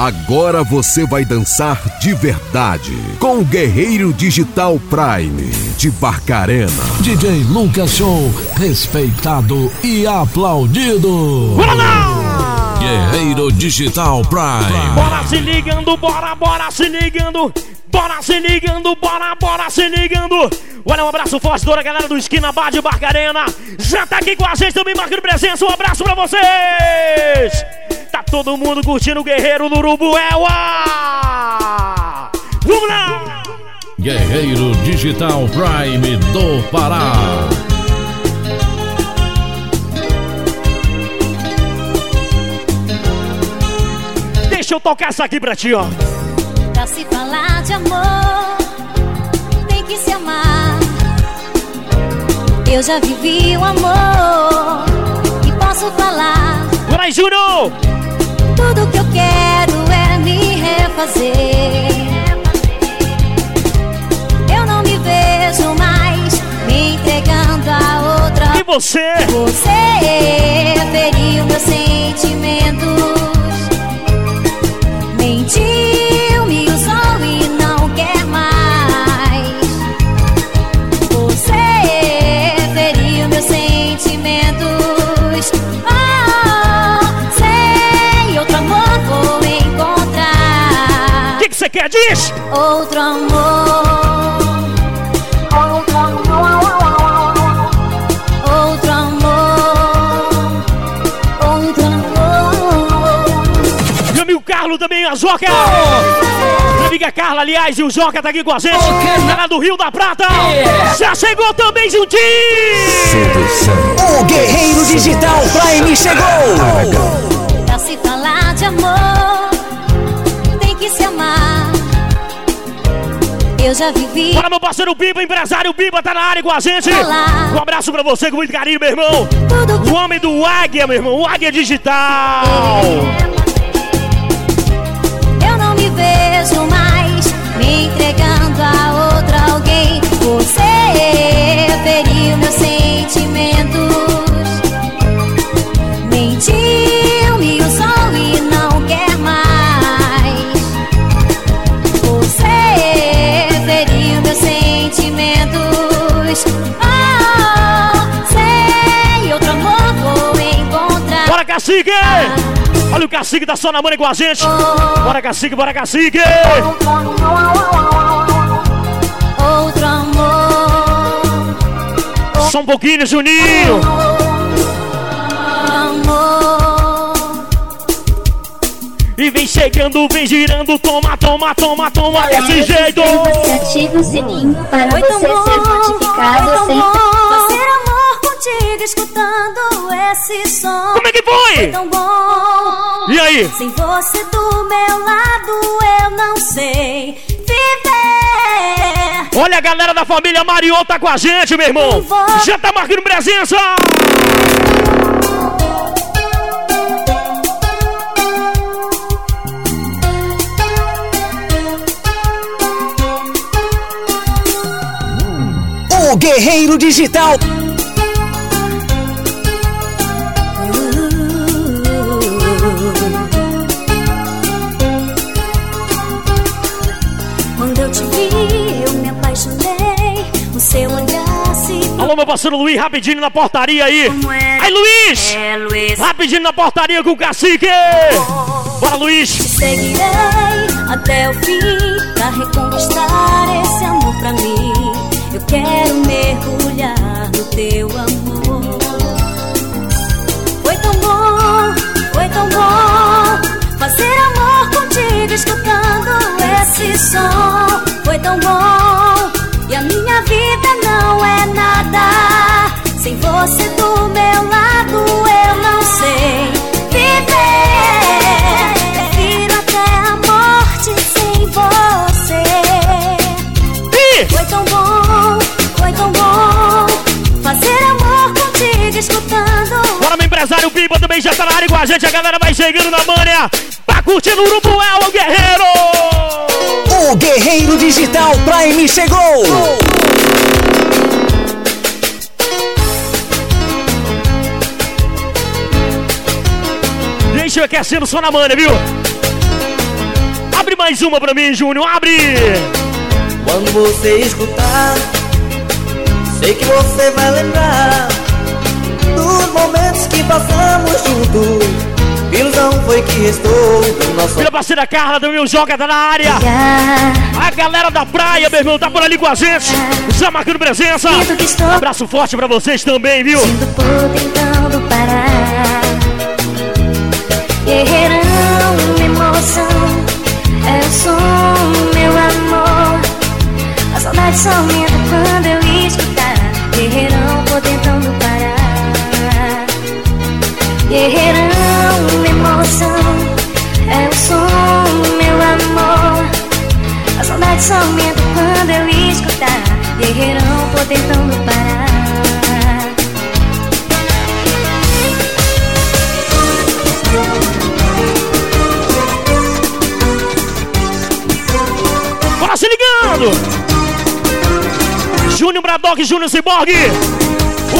Agora você vai dançar de verdade com o Guerreiro Digital Prime de Barcarena. DJ Lucas Show, respeitado e aplaudido. Bora lá! Guerreiro Digital Prime. Bora se ligando, bora, bora se ligando. Bora se ligando, bora, bora se ligando. Olha, um abraço forte toda a galera do Esquina Bar de Barcarena. Já tá aqui com a gente também marcando presença. Um abraço pra vocês. Todo mundo curtindo o Guerreiro do Urubuela. Vamos lá! Guerreiro Digital Prime do Pará. Deixa eu tocar essa aqui pra ti, ó. Pra se falar de amor, tem que se amar. Eu já vivi o amor e posso falar. Aí, Júnior! Tudo que eu quero é me refazer. Eu não me vejo mais me entregando a outra. E você? Você feriu meus sentimentos. Mentiu, que? Diz! Outro amor. Outro amor. Outro amor. Outro amor. Meu amigo Carlos também, a Joca! Minha amiga Carla, aliás, e o Joca tá aqui com a gente. Galera do Rio da Prata! Já chegou também juntinho! O Guerreiro Digital Prime chegou! Eu já vivi. Bora, meu parceiro Biba, empresário Biba, tá na área com a gente. Olá. Um abraço pra você com muito carinho, meu irmão. O homem do Águia, meu irmão, o Águia Digital. Eu não me vejo mais me entregando a cacique! Olha o cacique da Sona Mãe com a gente. Bora, cacique, bora, cacique! Outro amor, Só um pouquinho, Juninho. amor. E vem chegando, vem girando, toma, toma, toma, toma, desse jeito. Você ativa o sininho para Foi tão você bom, ser notificado sempre. Contigo escutando esse som. Como é que Foi foi? tão bom. E aí? Sem você do meu lado eu não sei viver. Olha a galera da família Marion tá com a gente, meu irmão. Já tá marcando presença. O Guerreiro Digital Alô, meu parceiro Luiz, rapidinho na portaria aí. É? Aí, Luiz! É, Luiz. Rapidinho na portaria com o cacique. Bora, Luiz. Seguirei até o fim pra reconquistar esse amor pra mim. Eu quero mergulhar no teu amor. Foi tão bom, foi tão bom fazer amor contigo escutando esse som. Foi tão bom vida não é nada. Sem você do meu lado eu não sei viver. Prefiro até a morte sem você. Foi tão bom, foi tão bom fazer amor contigo escutando. bora, meu empresário Biba também já tá na área com a gente. A galera vai chegando na manha. Tá curtindo o Urubuel, o guerreiro. O Guerreiro Digital Prime chegou! Eu aquecendo só na manha, viu? mais uma pra mim, Júnior. Abre! Quando você escutar, sei que você vai lembrar dos momentos que passamos juntos. Ilusão foi que restou do nosso Minha parceira Carla também, o Joga tá na área. A galera da praia, meu irmão, tá por ali com a gente. Já marcando presença. Estou- abraço forte pra vocês também, viu? Sinto por tentando parar Guerreirão, emoção. É o som, meu amor. A saudade só aumenta quando eu escutar. Guerreirão, vou tentando parar. Guerreirão, emoção. É o som, meu amor. A saudade só aumenta quando eu escutar. Guerreirão, vou tentando parar se ligando! Júnior Bradock e Júnior Ciborgue.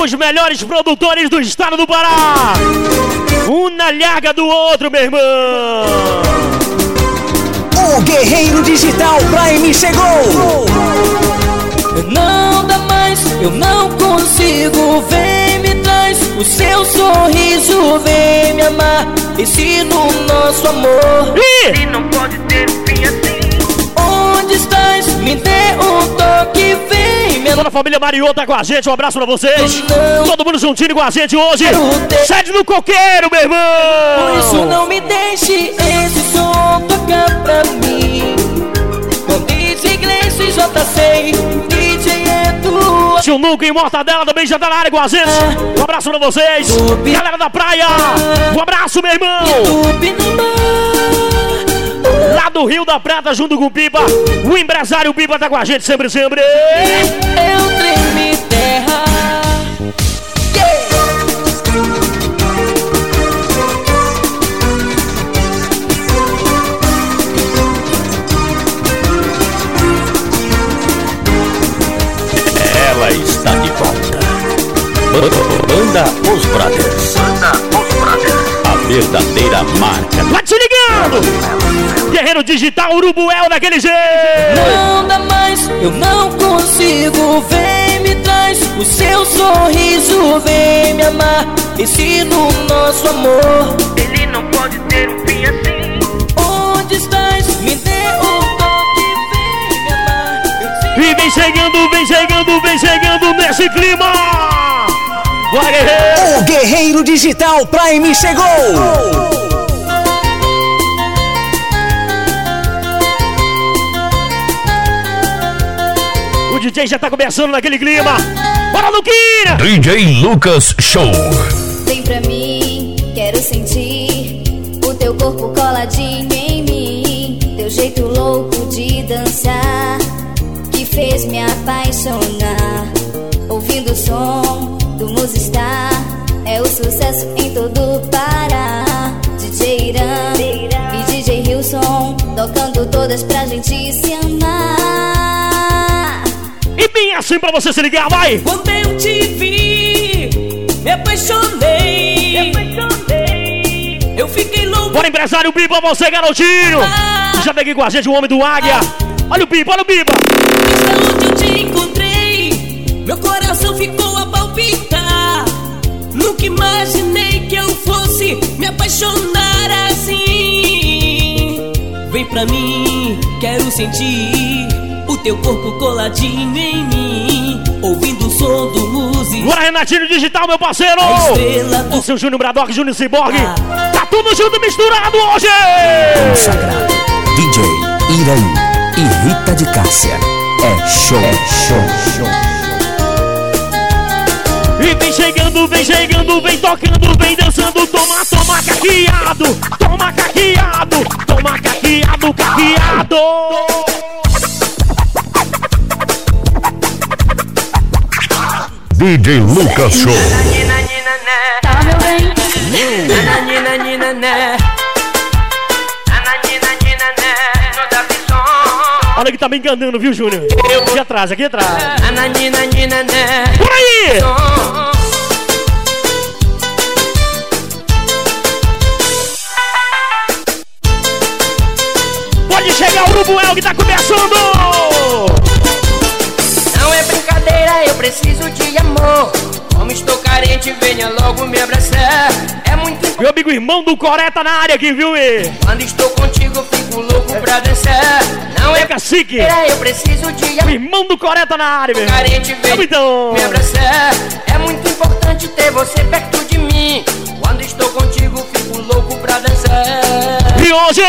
Os melhores produtores do estado do Pará. Um na larga do outro, meu irmão. O Guerreiro Digital Prime chegou! Não dá mais, eu não consigo Vem, me traz o seu sorriso Vem me amar, ensina o nosso amor E não pode ter Me dê um toque Vem me toda a família Mariô tá com a gente. Um abraço pra vocês. Não. Todo mundo juntinho com a gente hoje. Ter- Sede no coqueiro, meu Por isso irmão. não me deixe esse som tocar pra mim Com DJ Gleice e JC DJ Edu Tio Nuca e Mortadela também já tá na área com a gente. Um abraço pra vocês. Galera da praia. Um abraço, meu irmão. Lá do Rio da Prata, junto com o Pipa. O empresário Pipa tá com a gente sempre, sempre. Eu tremi terra Ela está de volta. Banda Os Brothers. Banda Os Brothers. A verdadeira marca. Vai te ligando. Guerreiro Digital Urubuel daquele jeito. Não dá mais, eu não consigo Vem, me traz o seu sorriso Vem me amar, ensina o nosso amor Ele não pode ter um fim assim. Onde estás? Me dê um toque Vem me amar, E vem chegando, vem chegando, vem chegando nesse clima. Bora, guerreiro. O Guerreiro Digital Prime chegou! DJ já tá começando naquele clima. Bora, Luquinha. DJ Lucas Show. Vem pra mim, quero sentir o teu corpo coladinho em mim. Teu jeito louco de dançar que fez me apaixonar. Ouvindo o som do Musistar, é o sucesso em todo o Pará. DJ Irã e DJ Hilson tocando todas pra gente se amar. Bem assim pra você se ligar, vai. Quando eu te vi, me apaixonei. Me apaixonei. Eu fiquei louco. Bora, empresário Pipa, você, garotinho. Já peguei com a gente o homem do Águia. Olha o Pipa, olha o Pipa. Está onde eu te encontrei. Meu coração ficou a palpitar. Nunca imaginei que eu fosse me apaixonar assim. Vem pra mim, quero sentir teu corpo coladinho em mim Ouvindo o som do músico Bora, Renatinho Digital, meu parceiro. Do O seu Júnior Bradock, Júnior Cyborg. Tá tudo junto, misturado hoje. Sagrado. DJ Irã e Rita de Cássia. É show, é show, show. E vem chegando, vem chegando, vem tocando, vem dançando. Toma, toma, caqueado. Toma, caqueado. Toma, caqueado, caqueado. DJ Lucas Show. Tá, meu bem? Nina, nina, nina, né. Olha que tá me enganando, viu, Júnior? Aqui atrás, aqui atrás. Por aí. Pode chegar. É o Urubuel que tá começando! É brincadeira, eu preciso de amor. Como estou carente, venha logo me abraçar. É muito. Meu amigo irmão do Coré tá na área aqui, viu, e? Quando estou contigo, fico louco pra dançar. Não É é cacique! eu preciso de O amor. irmão do Coré tá na área, meu. Carente, venha Então, me abraçar. É muito importante ter você perto de mim. Quando estou contigo, fico louco pra dançar. E hoje,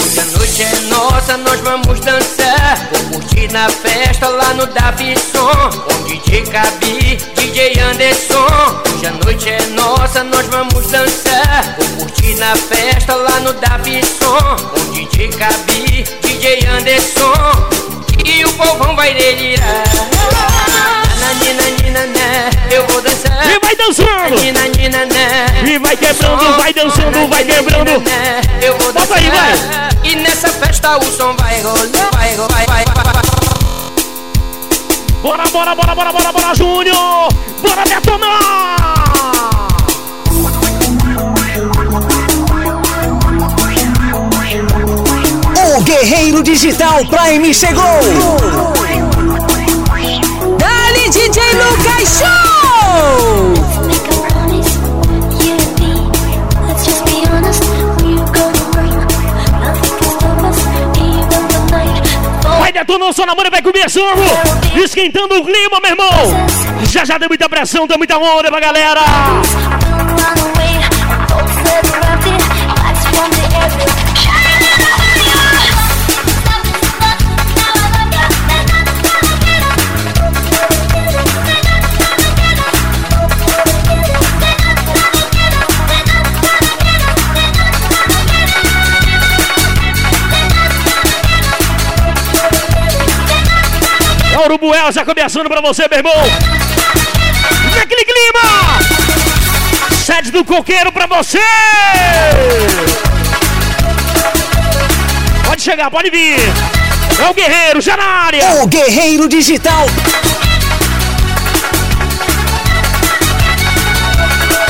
Hoje a noite é nossa, nós vamos dançar. Vou curtir na festa lá no Davison. Com DJ Cabi, DJ Anderson. Hoje a noite é nossa, nós vamos dançar. Vou curtir na festa lá no Davison. Com DJ Cabi, DJ Anderson. E o povão vai delirar. Eu vou dançar. e vai dançando! Nina, nina, né. E vai quebrando, vai dançando, vai quebrando! Eu vou Bota aí, dançar. E nessa festa o som vai rolar, vai rolar, vai, vai, vai, vai. Bora, bora, bora, bora, bora, bora, Júnior! Bora detonar! O Guerreiro Digital Prime chegou! Dali DJ Lucas Show! Vai detonando, só na mão vai começando! Esquentando o clima, meu irmão! Já já tem muita pressão, tem muita onda pra galera! Urubuel já começando pra você, meu irmão! Vem aquele clima! Sede do coqueiro pra você! Pode chegar, pode vir! É o guerreiro, já na área! O Guerreiro Digital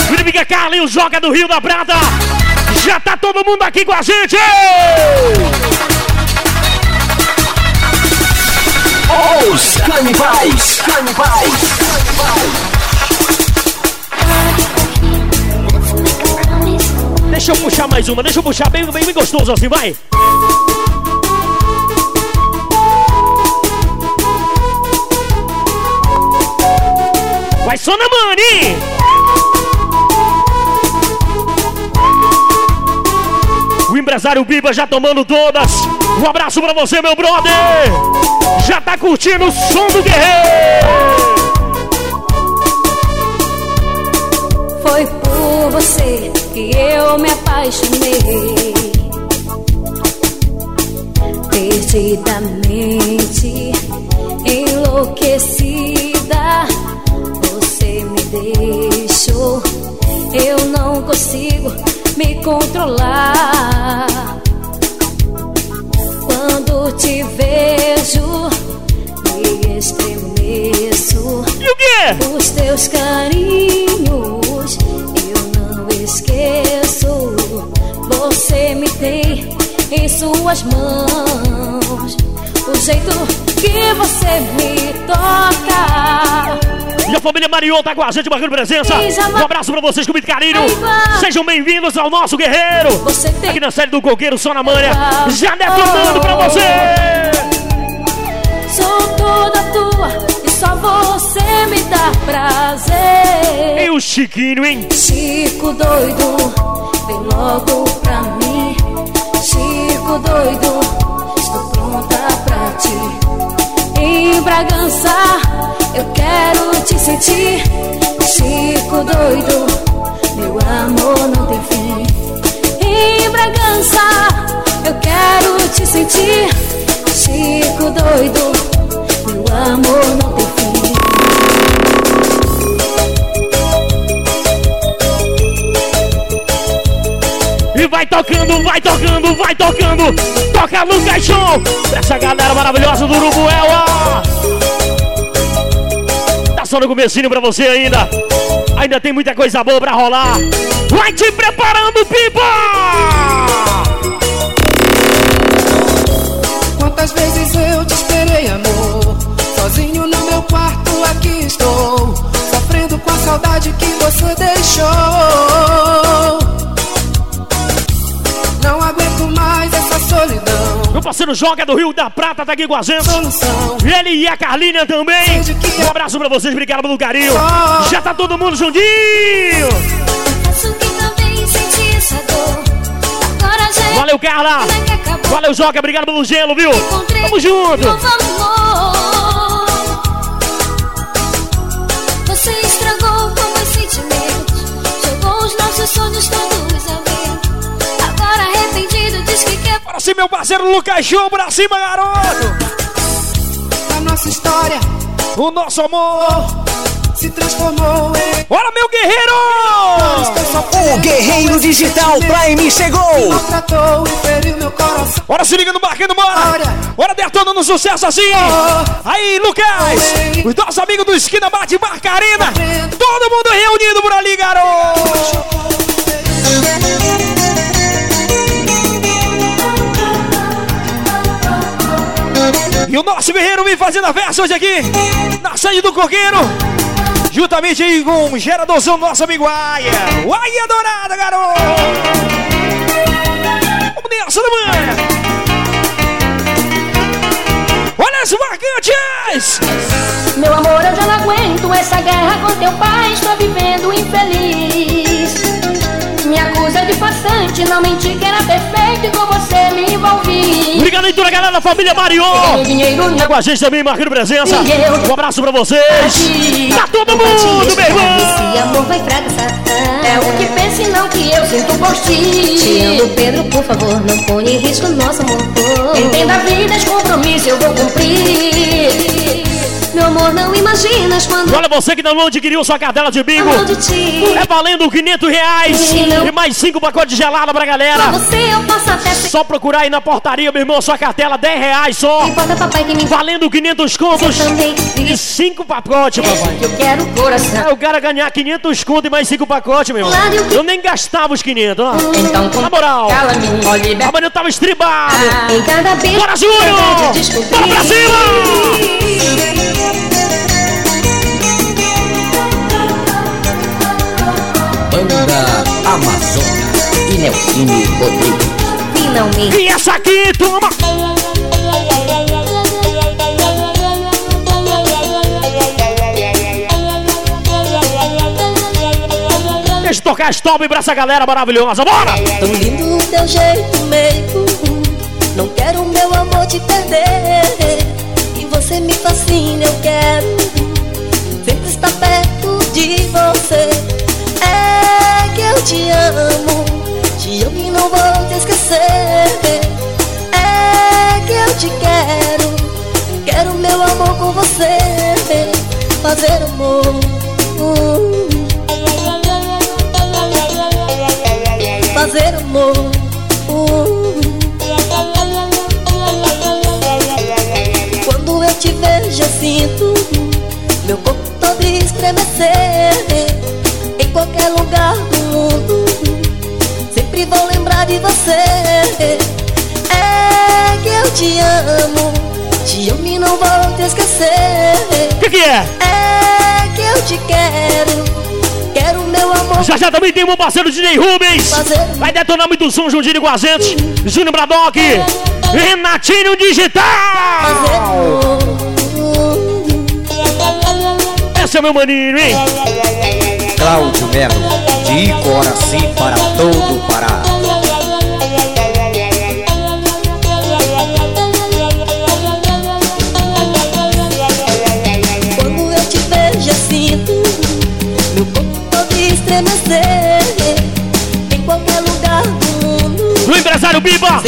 Felipe Carlinhos joga do Rio da Prata! Já tá todo mundo aqui com a gente! Os Canibais Canibais Deixa eu puxar mais uma, deixa eu puxar bem, bem, bem gostoso assim, vai! Vai só na mani! O empresário Biba já tomando todas. Um abraço pra você, meu brother! Já tá curtindo o som do guerreiro! Foi por você que eu me apaixonei Perdidamente enlouquecida Você me deixou Eu não consigo me controlar Quando te vejo Me estremeço E o quê? os teus carinhos eu não esqueço. Você me tem em suas mãos. O jeito que você me toca. E a família Marion tá com a gente marcando presença. Um abraço pra vocês com muito carinho. Sejam bem-vindos ao nosso guerreiro. Aqui na série do Coqueiro Só na Manha. Já detonando pra você. Sou toda tua e só você me dá prazer. E o Chiquinho, hein? Chico doido, vem logo pra mim. Chico doido, ti. Em Bragança, eu quero te sentir. Chico doido, meu amor não tem fim. Em Bragança, eu quero te sentir. Chico doido, meu amor não tem fim. vai tocando, vai tocando, vai tocando. Toca no caixão pra essa galera maravilhosa do Urubuela. É, tá só no comecinho pra você ainda. Ainda tem muita coisa boa pra rolar. Vai te preparando, pipa! Quantas vezes eu te esperei, amor? Sozinho no meu quarto aqui estou. Sofrendo com a saudade que você deixou. Parceiro Joga do Rio da Prata tá aqui com a gente. Ele e a Carlinha também. Um abraço pra vocês, obrigado pelo carinho. Já tá todo mundo juntinho. Valeu, Carla. Valeu, Joga, obrigado pelo gelo, viu? Tamo junto. Você estragou com meus sentimentos. Jogou os nossos sonhos todos diz que quer. Cima, meu parceiro Lucas Show, pra cima, garoto. A nossa história O nosso amor. se transformou em. Bora, meu guerreiro! O Guerreiro Digital Prime chegou! E. Bora se liga no barquinho, bora! Bora detonando sucesso assim! Aí, Lucas! Os nossos amigos do Esquina Bate Barcarina! Todo mundo reunido por ali, garoto! E o nosso guerreiro vem fazendo a festa hoje aqui, na sede do Coqueiro, juntamente aí com o geradorzão do nosso amigo Aia. O Dourada, garoto! Vamos nessa, né, mano? Olha as marcantes! Meu amor, eu já não aguento essa guerra com teu pai. Estou vivendo infeliz. De farsante, não menti que era perfeito e com você me envolvi. Obrigado aí, toda a galera da família Mario! Tá com a gente também, marcando presença. Um abraço pra vocês. Tá todo mundo, meu irmão. Esse amor vai fracassar. É o que pense, não que eu sinto por ti. Te amo, Pedro, por favor, não ponha em risco nosso amor. Entenda a vida, compromisso eu vou cumprir. Meu amor, não imaginas quando Olha você que não adquiriu sua cartela de bingo. de. É valendo 500 reais. E mais 5 pacotes de gelada pra galera. Você eu posso até ser. Só procurar aí na portaria, meu irmão, sua cartela 10 reais só. Importa, papai, que me Valendo 500 contos. E 5 pacotes, papai. Eu quero coração. É o cara ganhar 500 contos e mais 5 pacotes, meu irmão. Eu nem gastava os 500, ó. Então, com Na moral. cala-me. Amanhã eu tava estribado. Em cada beijo. Bora, Júnior! Bora pra cima! Nelsinho Rodrigues. Finalmente. E essa aqui, toma! Deixa eu tocar stop pra essa galera maravilhosa, bora! Tão lindo o teu jeito meio Não quero meu amor te perder E você me fascina, eu quero Sempre estar perto de você É que eu te amo Te amo e não vou te esquecer É que eu te quero Quero meu amor com você Fazer amor fazer amor. Quando eu te vejo, eu sinto meu corpo todo estremecer. Em qualquer lugar do sempre vou lembrar de você. É que eu te amo, te amo e não vou te esquecer. O que, que é? É que eu te quero, quero meu amor. Já já também tem meu parceiro DJ Rubens. Vai detonar muito som juntinho com a gente. Júnior Bradock. Renatinho Digital. Esse é meu maninho, hein? Cláudio Melo, de Coraci para todo o Pará. Quando eu te vejo, eu sinto meu corpo todo estremecer. Em qualquer lugar do mundo, O empresário Biba.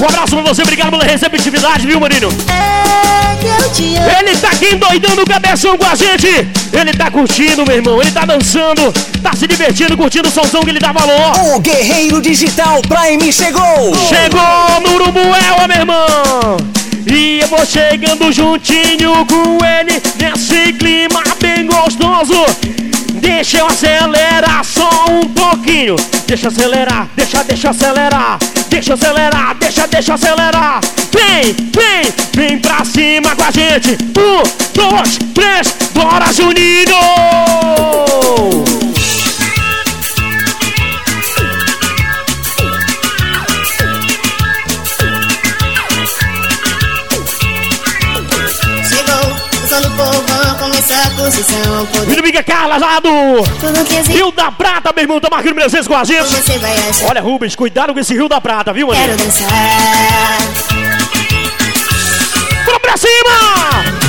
Um abraço pra você, obrigado pela receptividade, viu, maninho? é. Ele tá aqui endoidando o cabeção com a gente. Ele tá curtindo, meu irmão. Ele tá dançando, tá se divertindo, curtindo o somzão que ele dá valor. O Guerreiro Digital Prime chegou! Chegou no Urubuela, meu irmão! E eu vou chegando juntinho com ele nesse clima bem gostoso. Deixa eu acelerar só um pouquinho. Deixa acelerar, deixa, deixa acelerar. Deixa acelerar, deixa, deixa acelerar. Vem, vem, vem pra cima com a gente. Um, dois, três, bora, Juninho! Posição, poder. Minha amiga Carla, lá do Tudo que existe. Rio da Prata, meu irmão, tá marcando presença com a gente. Olha, Rubens, cuidado com esse Rio da Prata, viu, mano? Quero dançar. Vamos pra cima!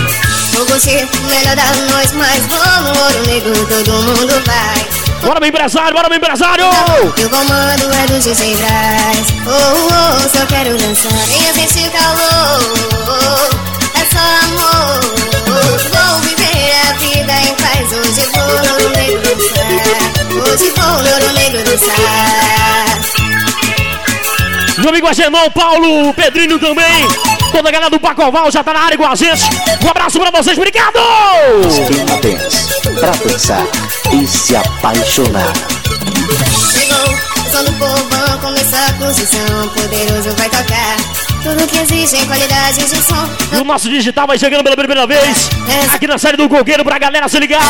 Vou você, o melhor da noite, mas vamos, ouro negro, todo mundo vai. Bora, meu empresário, bora, meu empresário! O comando é do DJ Braz. Oh, oh, só quero dançar. Venha sentir calor. É só amor. Vou viver a vida em paz. Hoje vou no ouro negro dançar. Hoje vou no ouro negro dançar. Meu amigo Agenor, Paulo, Pedrinho também. Toda a galera do Pacoval já tá na área com a gente. Um abraço pra vocês, obrigado! Esquema Dance. Pra dançar e se apaixonar. Chegou, o som do povão, começar a construção. Poderoso vai tocar. Tudo que existe em qualidade de som. E o nosso digital vai chegando pela primeira vez. Aqui na série do Coqueiro pra galera se ligar.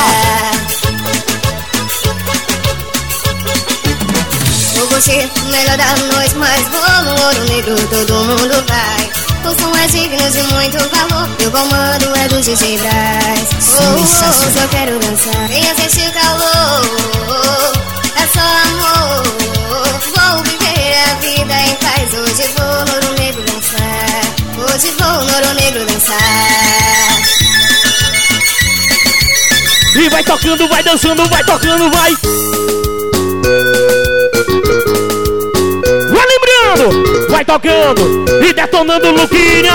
Você, o melhor da noite, mas vou no ouro negro, todo mundo vai. O som é digno de muito valor, o comando é do DJ Braz. Oh, oh, só quero dançar, venha sentir o calor, é só amor. Vou viver a vida em paz, hoje vou no. Hoje vou no ouro negro dançar. E vai tocando, vai dançando, vai tocando, vai. Vai lembrando, vai tocando e detonando o Luquinha.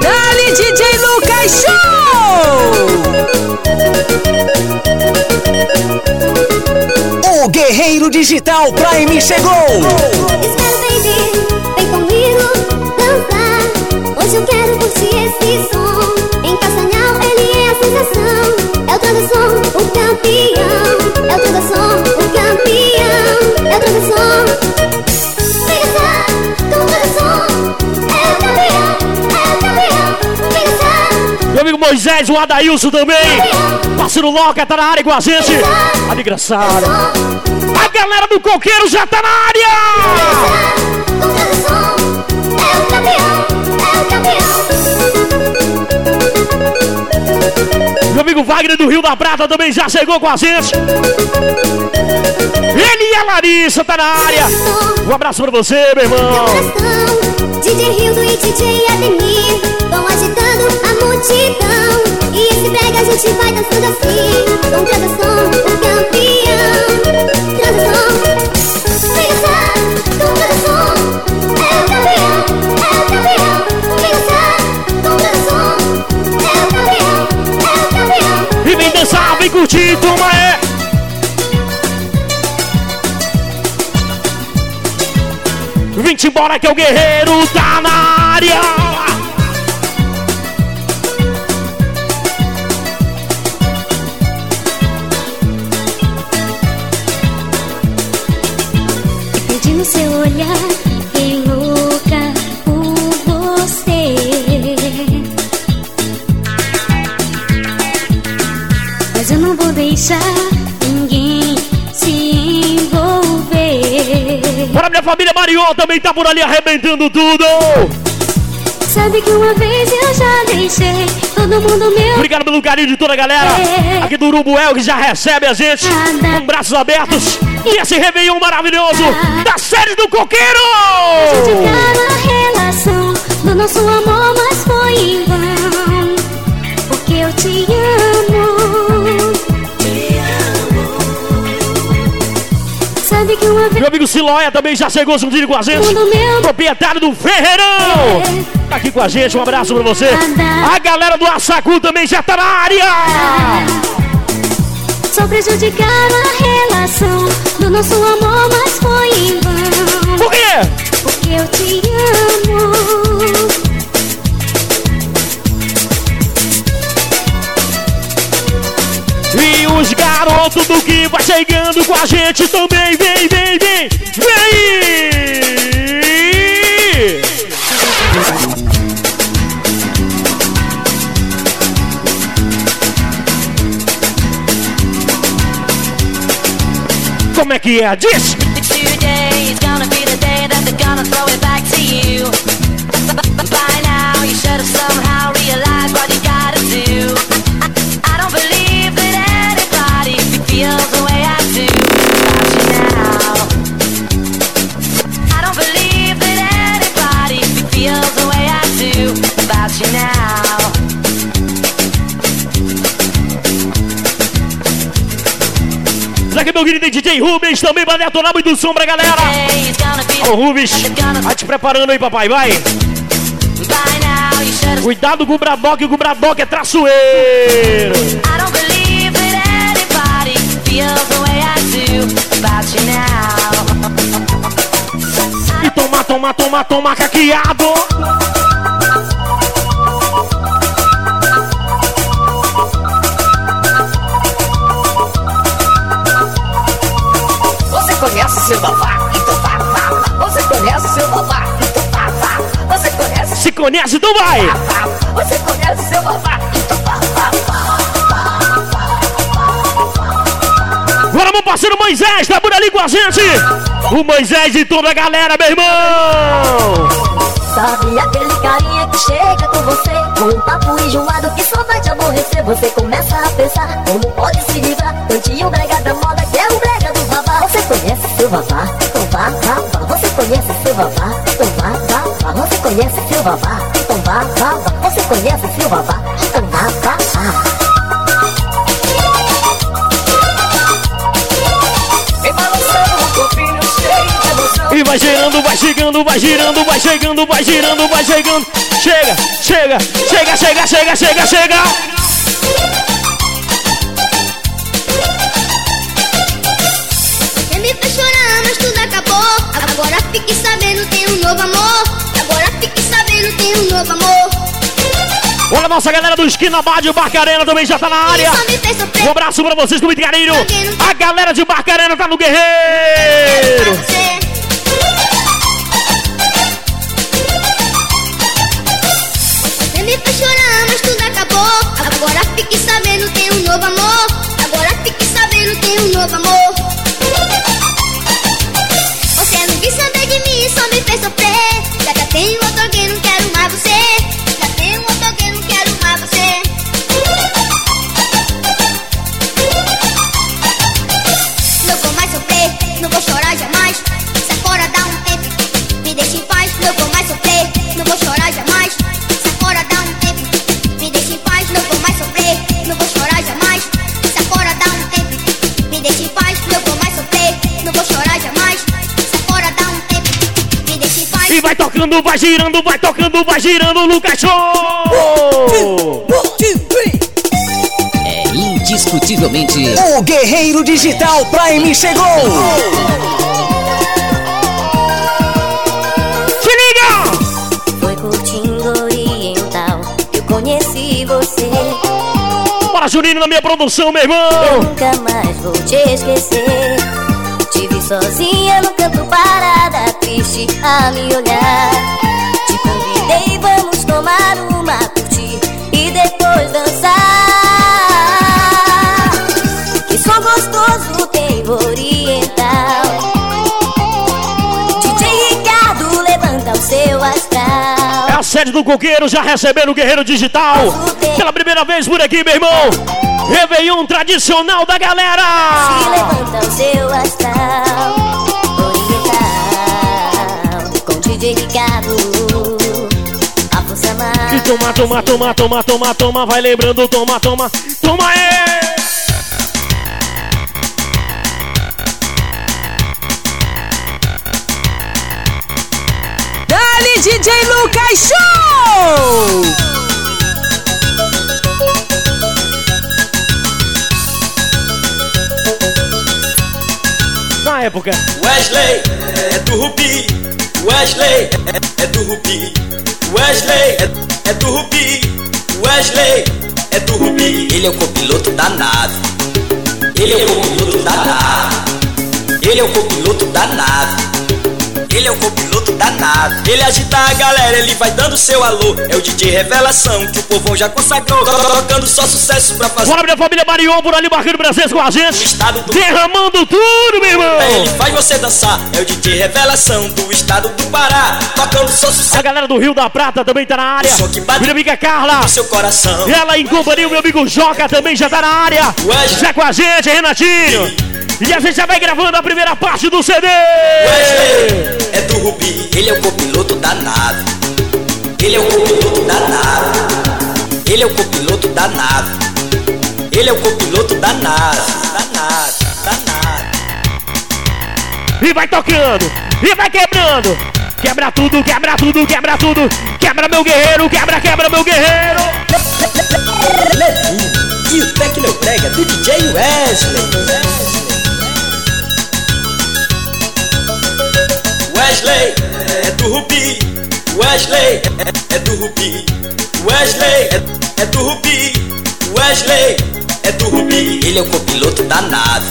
Dali DJ Lucas Show! O Guerreiro Digital Prime chegou! Espero, Hoje eu quero curtir esse som. Em Castanhal ele é a sensação. É o Transação, o campeão. É o Transação, o campeão. É o com o Transação. É o campeão, é o campeão. Meu amigo Moisés, o Adailson também. Parceiro Loca tá na área com a gente. A engraçada. A galera do Coqueiro já tá na área. Meu amigo Wagner do Rio da Prata também já chegou com a gente. Ele e a Larissa tá na área. Um abraço pra você, meu irmão. DJ Rildo e DJ Ademir Vão agitando a multidão E esse brega a gente vai dançando assim Com transação, o campeão Transação curtir, toma é. Vem-te embora que é o guerreiro tá na área. Perdi no seu olhar, também tá por ali arrebentando tudo. Sabe que uma vez eu já deixei todo mundo meu. Obrigado pelo carinho de toda a galera. Aqui do Urubuel que já recebe a gente com braços abertos. E esse Réveillon maravilhoso da série do Coqueiro. A relação do nosso amor, mas foi em vão. Porque eu te Sabe que uma vez. Meu amigo Siloia também já chegou juntinho com a gente. Proprietário do Ferreirão. Tá aqui com a gente, um abraço pra você. A galera do Assacu também já tá na área. Só prejudicaram a relação do nosso amor, mas foi em vão. Por quê? Porque eu te amo. Os garotos do que vai chegando com a gente também. Vem, vem, vem, vem! Como é que é? Diz! Today is gonna be the day that they're gonna throw it back to you. Now, you should somehow realized what you gotta do. Meu querido DJ Rubens também vai detonar muito som pra galera. Ô Rubens, vai te preparando aí, papai, vai. Cuidado com o Bradock, o Bradock é traçoeiro. E toma, toma, toma, toma, caqueado. Seu babá? Então vá, vá, vá. Você conhece seu? Então vá. Você conhece Se conhece, então vai. Você conhece seu babá? Então Agora meu parceiro Moisés tá por ali com a gente. O Moisés e toda a galera, meu irmão. Sabe aquele carinha que chega com você Com um papo enjoado que só vai te aborrecer Você começa a pensar como pode se livrar Cantinho brega da moda babá? Então vá, vá, vá Você conhece seu babá? Então vá, vá, vá Você conhece seu babá? Então vá, vá, vá Vem balançando o corpinho cheio de emoção E vai girando, vai chegando, vai girando, vai chegando, vai girando, vai chegando. Chega, chega, chega, chega, chega, chega, chega. Novo amor. Agora fique sabendo, tem um novo amor. Olha a nossa galera do Esquina Bar de Barcarena também já tá na área. Um abraço pra vocês com muito carinho. A galera de Barcarena tá no Guerreiro. Você me fez chorar, mas tudo acabou. Agora fique sabendo, tem um novo amor. Agora fique sabendo, tem um novo amor. E vai tocando, vai girando, vai tocando, vai girando, Lucas Show! É indiscutivelmente o Guerreiro Digital Prime chegou! Se liga! Foi curtindo Oriental Eu conheci você Bora, Juninho, na minha produção, meu Eu irmão! nunca mais vou te esquecer Te vi sozinha no canto parada Triste a me olhar Te convidei, vamos tomar uma Curtir e depois dançar Que som gostoso tem o Oriental DJ Ricardo levanta o seu astral É a sede do Coqueiro, já recebendo o Guerreiro Digital. Pela primeira vez por aqui, meu irmão. Réveillon tradicional da Se galera. levanta o seu astral DJ Ricardo A força E toma, toma, toma, toma, toma, toma. Vai lembrando, toma, toma. Toma aí! Dali DJ Lucas Show! Na época. Wesley é do Rubi, Wesley é, é do Rubi, Wesley é, é do Rubi, Wesley é do Rubi. Ele é o copiloto da nave, ele é o copiloto da nave, ele é o copiloto da nave. Ele é o copiloto da nave. Ele agita a galera, ele vai dando seu alô. É o DJ Revelação que o povão já consagrou. Tocando só sucesso pra fazer. Bora, minha família Marion, por ali, marcando presença com a gente. Derramando tudo, meu irmão. É, ele faz você dançar. É o DJ Revelação do estado do Pará. Tocando só sucesso. A galera do Rio da Prata também tá na área. Minha amiga Carla. seu coração. Ela em companhia, o meu amigo Joca também já tá na área. Já com a gente, Renatinho. E a gente já vai gravando a primeira parte do CD. Wesley é do Rubi, ele é o copiloto da nave. Ele é o copiloto da nave. Ele é o copiloto da nave. Ele é o copiloto da nave. Da nave, da nave. E vai tocando, e vai quebrando. Quebra tudo, quebra tudo, quebra tudo. Quebra meu guerreiro, quebra, quebra meu guerreiro. Levinho e o Tecnobrega do DJ Wesley. Wesley é do Rubi, Wesley é, é do Rubi, Wesley é, é do Rubi, Wesley é do Rubi. Ele é o copiloto da nave,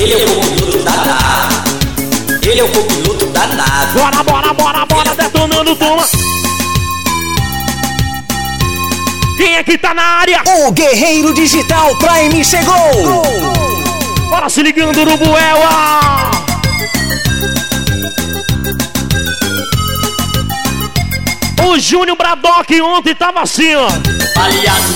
ele é o copiloto da nave. Ele é o copiloto da nave. Bora, bora, bora, bora, detonando, toma. Quem é que tá na área? O Guerreiro Digital Prime chegou! Bora se ligando, Urubuela! O Júnior Bradock ontem tava assim, ó. Baleado,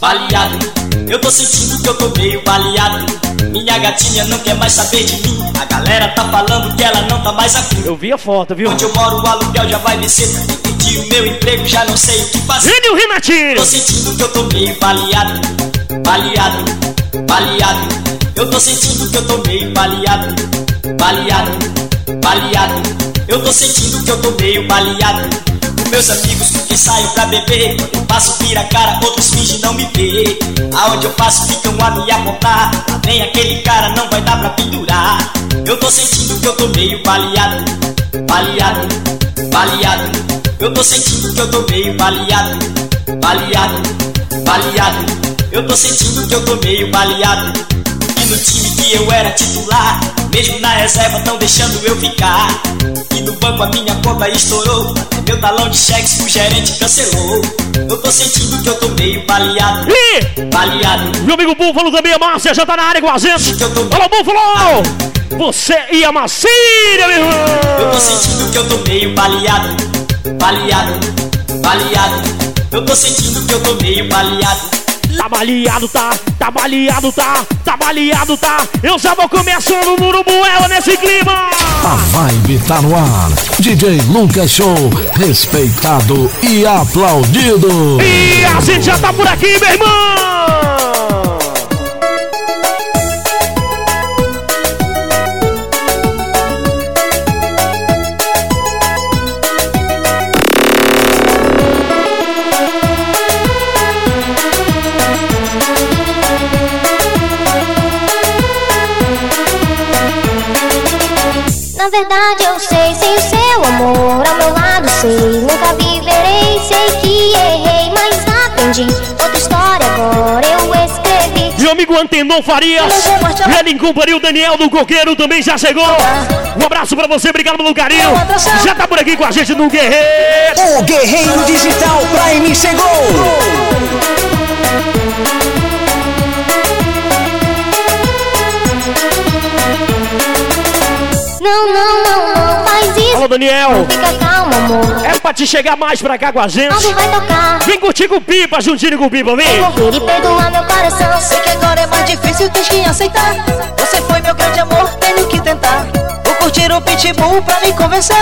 baleado. Eu tô sentindo que eu tô meio baleado. Minha gatinha não quer mais saber de mim. A galera tá falando que ela não tá mais afim. Eu vi a foto, viu? Onde eu moro, o aluguel já vai descer. Perdi o meu emprego, já não sei o que fazer. E o Renatinho! Tô sentindo que eu tô meio baleado, baleado, baleado. Eu tô sentindo que eu tô meio baleado, baleado, baleado. Eu tô sentindo que eu tô meio baleado. Meus amigos que saem pra beber. Quando eu passo vira a cara, outros fingem não me ver. Aonde eu passo ficam a me apontar. Lá aquele cara, não vai dar pra pendurar. Eu tô sentindo que eu tô meio baleado Baleado, baleado. Eu tô sentindo que eu tô meio baleado Baleado, baleado. Eu tô sentindo que eu tô meio baleado E no time que eu era titular Mesmo na reserva tão deixando eu ficar. E no banco a minha conta estourou meu talão de cheques o gerente cancelou. Eu tô sentindo que eu tô meio baleado. E Baleado. Meu amigo Búfalo também, a Márcia, já tá na área com a gente. Alô, Búfalo! Você e a Marcília, meu irmão! Eu tô sentindo que eu tô meio baleado. Baleado, baleado. Eu tô sentindo que eu tô meio baleado Tá baleado, tá, tá baleado, tá, tá baleado, tá. Eu já vou começando no Urubuela nesse clima. A vibe tá no ar. DJ Lucas Show, respeitado e aplaudido. E a gente já tá por aqui, meu irmão. Verdade eu sei, sem o seu amor ao meu lado sei Nunca viverei, sei que errei, mas aprendi Outra história agora eu escrevi Meu amigo Antenon Farias, ele em companhia o Daniel do Coqueiro também já chegou. Um abraço pra você, obrigado pelo carinho. Já tá por aqui com a gente no Guerreiro. O Guerreiro Digital Prime chegou! Não, não, não, não faz isso Alô, Daniel. Fica calmo, amor É pra te chegar mais pra cá com a gente. Não vai tocar Vem curtir com o Pipa, juntinho com o Pipa, vem. Ouvir e perdoar meu coração Sei que agora é mais difícil, tens que aceitar. Você foi meu grande amor, tenho que tentar. Vou curtir o pitbull pra me convencer.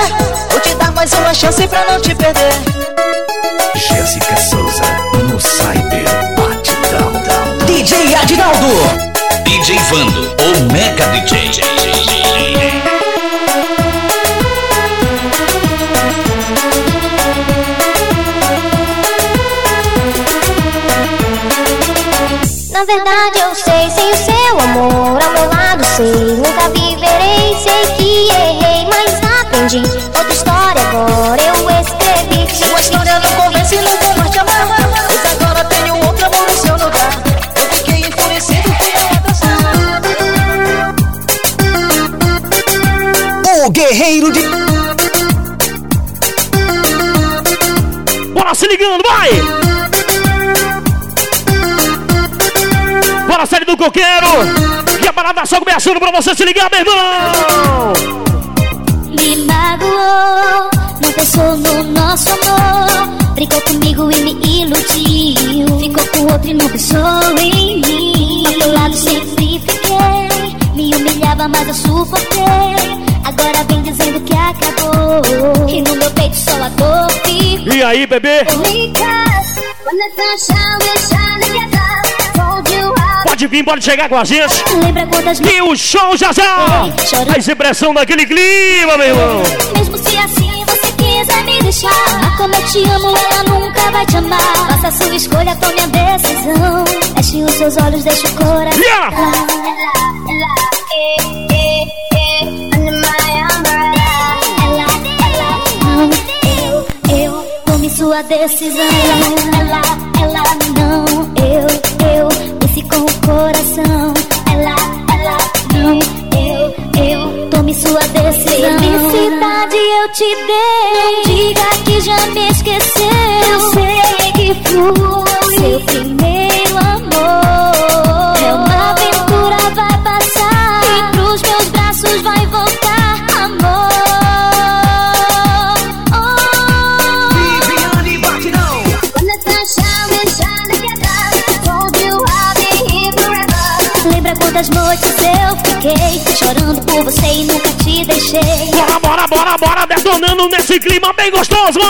Vou te dar mais uma chance pra não te perder. Jéssica Souza, no Cyber Batidão. DJ Adinaldo. DJ Vando, o Mega DJ. Guerreiro de. Bora se ligando, vai! Bora sair do coqueiro! E a parada só começando pra você se ligar, meu irmão! Me magoou, não pensou no nosso amor. Brigou comigo e me iludiu. Ficou com outro e não pensou em mim. Teu lado sempre fiquei. Me humilhava, mas eu sufoquei. Agora vem dizendo que acabou. E no meu peito só a dor ficou. E aí, bebê? Pode vir, pode chegar com a gente. Lembra quantas E o show já já. Faz impressão daquele clima, meu irmão. Mesmo se assim você quiser me deixar Mas como eu te amo, ela nunca vai te amar Faça a sua escolha, tome a decisão Feche os seus olhos, deixa o coração Yeah! Não, sua decisão. Ela, ela, não, eu, eu Pense com o coração. Ela, ela, não, eu, eu Tome sua decisão. Felicidade eu te dei. Não diga que já me esqueceu. Eu sei que fui Seu chorando por você e nunca te deixei. Bora, bora, bora, bora, detonando nesse clima bem gostoso!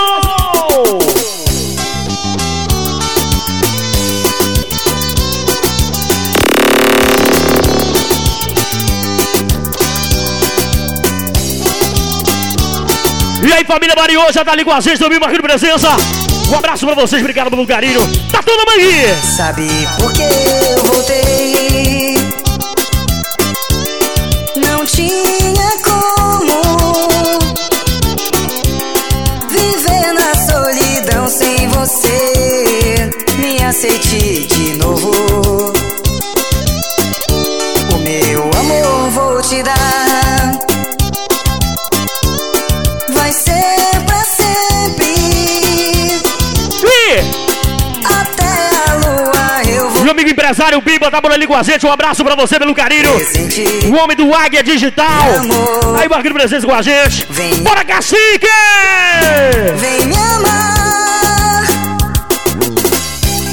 E aí, família Mariô, já tá ali com a gente também, marcando presença. Um abraço pra vocês, obrigado pelo carinho. Tá tudo bem aqui. Sabe por que eu voltei? Empresário Biba tá por ali com a gente. Um abraço pra você pelo carinho. O homem do Águia Digital. Aí, marcando presença com a gente. Bora, cacique! Vem me amar.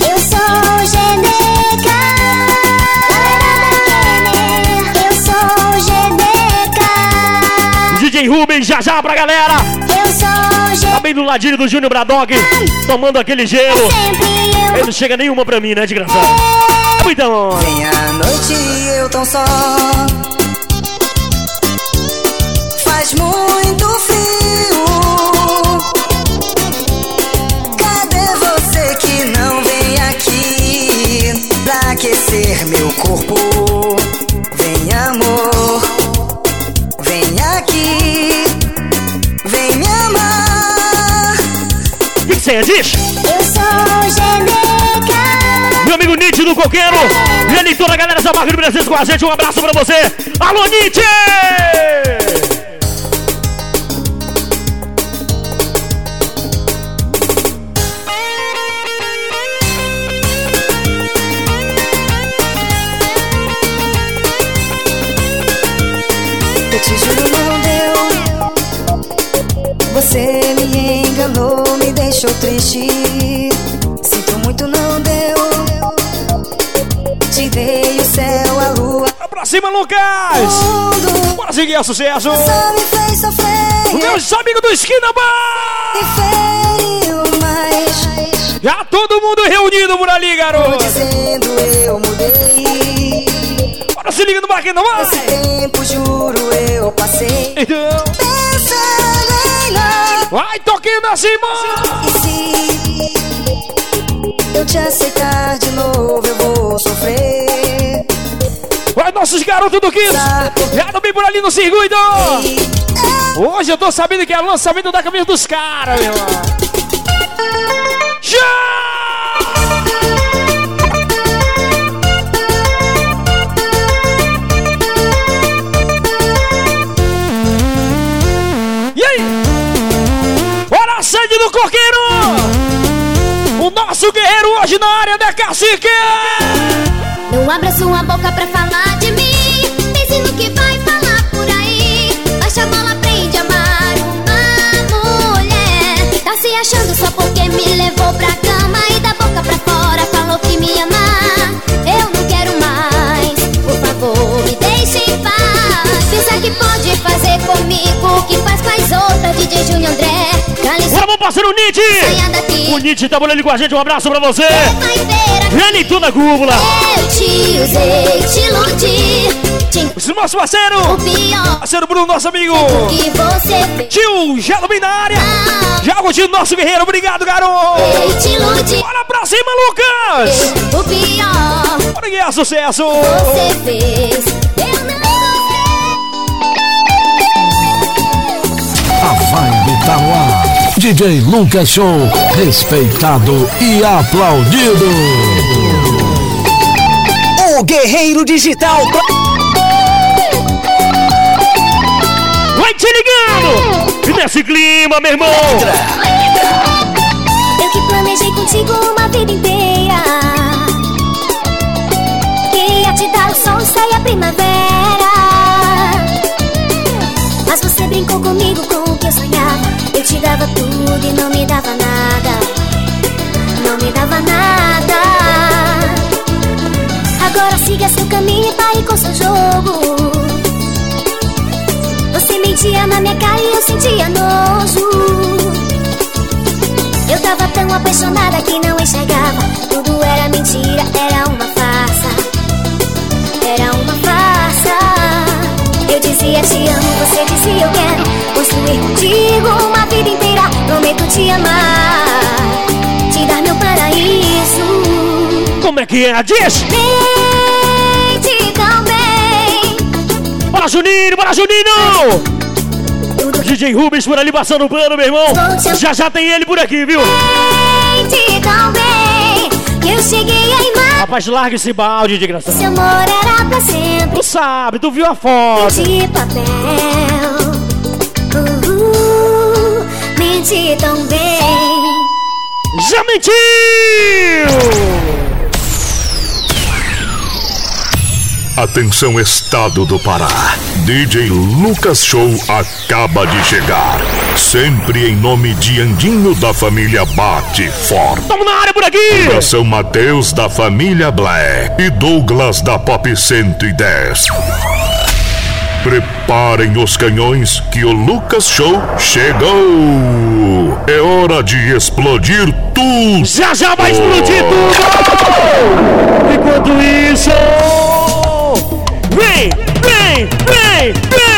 Eu sou Geneca. Eu sou Geneca. DJ Rubens, já já pra galera. Eu sou Geneca. Tá bem do ladinho do Júnior Bradog, tomando aquele gelo. Ele não chega nenhuma pra mim, né, desgraçado? Bom. Vem a noite eu tão só. Faz muito frio. Cadê você que não vem aqui pra aquecer meu corpo? Vem amor, vem aqui, vem me amar. Que você diz? Eu sou Geneca. Do Coqueiro. E toda a galera da marca de presença com a gente. Um abraço pra você. Alô, Nietzsche! Eu te juro não deu Você me enganou, me deixou triste céu, a lua Pra cima, Lucas! Bora seguir é sucesso! Só me fez sofrer Meus amigos do Esquina Bar! Mas Já todo mundo reunido por ali, Tô garoto! dizendo eu mudei Bora se liga no Barquinho, vai! Esse tempo, juro, eu passei Então, Pensando em nós vai toquinho acima! E se eu te aceitar de novo, eu vou sofrer. Nossos garotos do Kiss! Já também por ali no circuito! Hoje eu tô sabendo que é lançamento da camisa dos caras, meu irmão! Já! Sangue do coqueiro! O nosso guerreiro hoje na área da cacique! Não abra sua boca pra falar de mim. Pense no que vai falar por aí. Baixa a bola, aprende a amar uma mulher. Tá se achando só porque me levou pra cama e da boca pra fora falou que me ama. Eu não quero mais. Por favor, me deixe em paz. Pensa que pode fazer comigo o que faz com as outras. DJ Júnior André. Parceiro Nid! O Nid tá bolando com a gente, um abraço pra você! Rani toda a cúpula! Eu te usei, te iludi. Esse nosso parceiro! O pior Parceiro Bruno, nosso amigo! que você fez. Tio Gelo bem na área! Já curtindo nosso guerreiro, obrigado, garoto! Eu te iludi. Bora pra cima, Lucas! O pior Bora que é sucesso! você fez. Eu não A vibe tá no ar. DJ Lucas Show, respeitado e aplaudido. O Guerreiro Digital. Vai te ligando! E nesse clima, meu irmão! Eu que planejei contigo uma vida inteira. Queria te dar o sol e a primavera. Mas você brincou comigo com o que eu sonhava. Eu te dava tudo e não me dava nada. Não me dava nada. Agora siga seu caminho e pare com seu jogo. Você mentia na minha cara e eu sentia nojo. Eu tava tão apaixonada que não enxergava. Tudo era mentira, era uma farsa. Era uma farsa. Eu dizia te amo, você dizia eu quero construir contigo uma vida inteira. Prometo te amar, te dar meu paraíso. Como é que é? Diz! Mente tão bem. Bora, Juninho! Bora, Juninho! DJ Rubens por ali passando o pano, meu irmão! Já já tem ele por aqui, viu? Mente. Que eu cheguei a imaginar. Rapaz, larga esse balde de graça. Esse amor era pra sempre. Tu sabe, tu viu a foto. de papel. Mente tão bem. Já mentiu! Atenção, estado do Pará. DJ Lucas Show acaba de chegar. Sempre em nome de Andinho da família Bate Forte. Tamo na área por aqui! São Mateus da família Black e Douglas da Pop 110. Preparem os canhões que o Lucas Show chegou! É hora de explodir tudo! Já já vai explodir tudo! Enquanto isso. Vem, vem, vem, vem!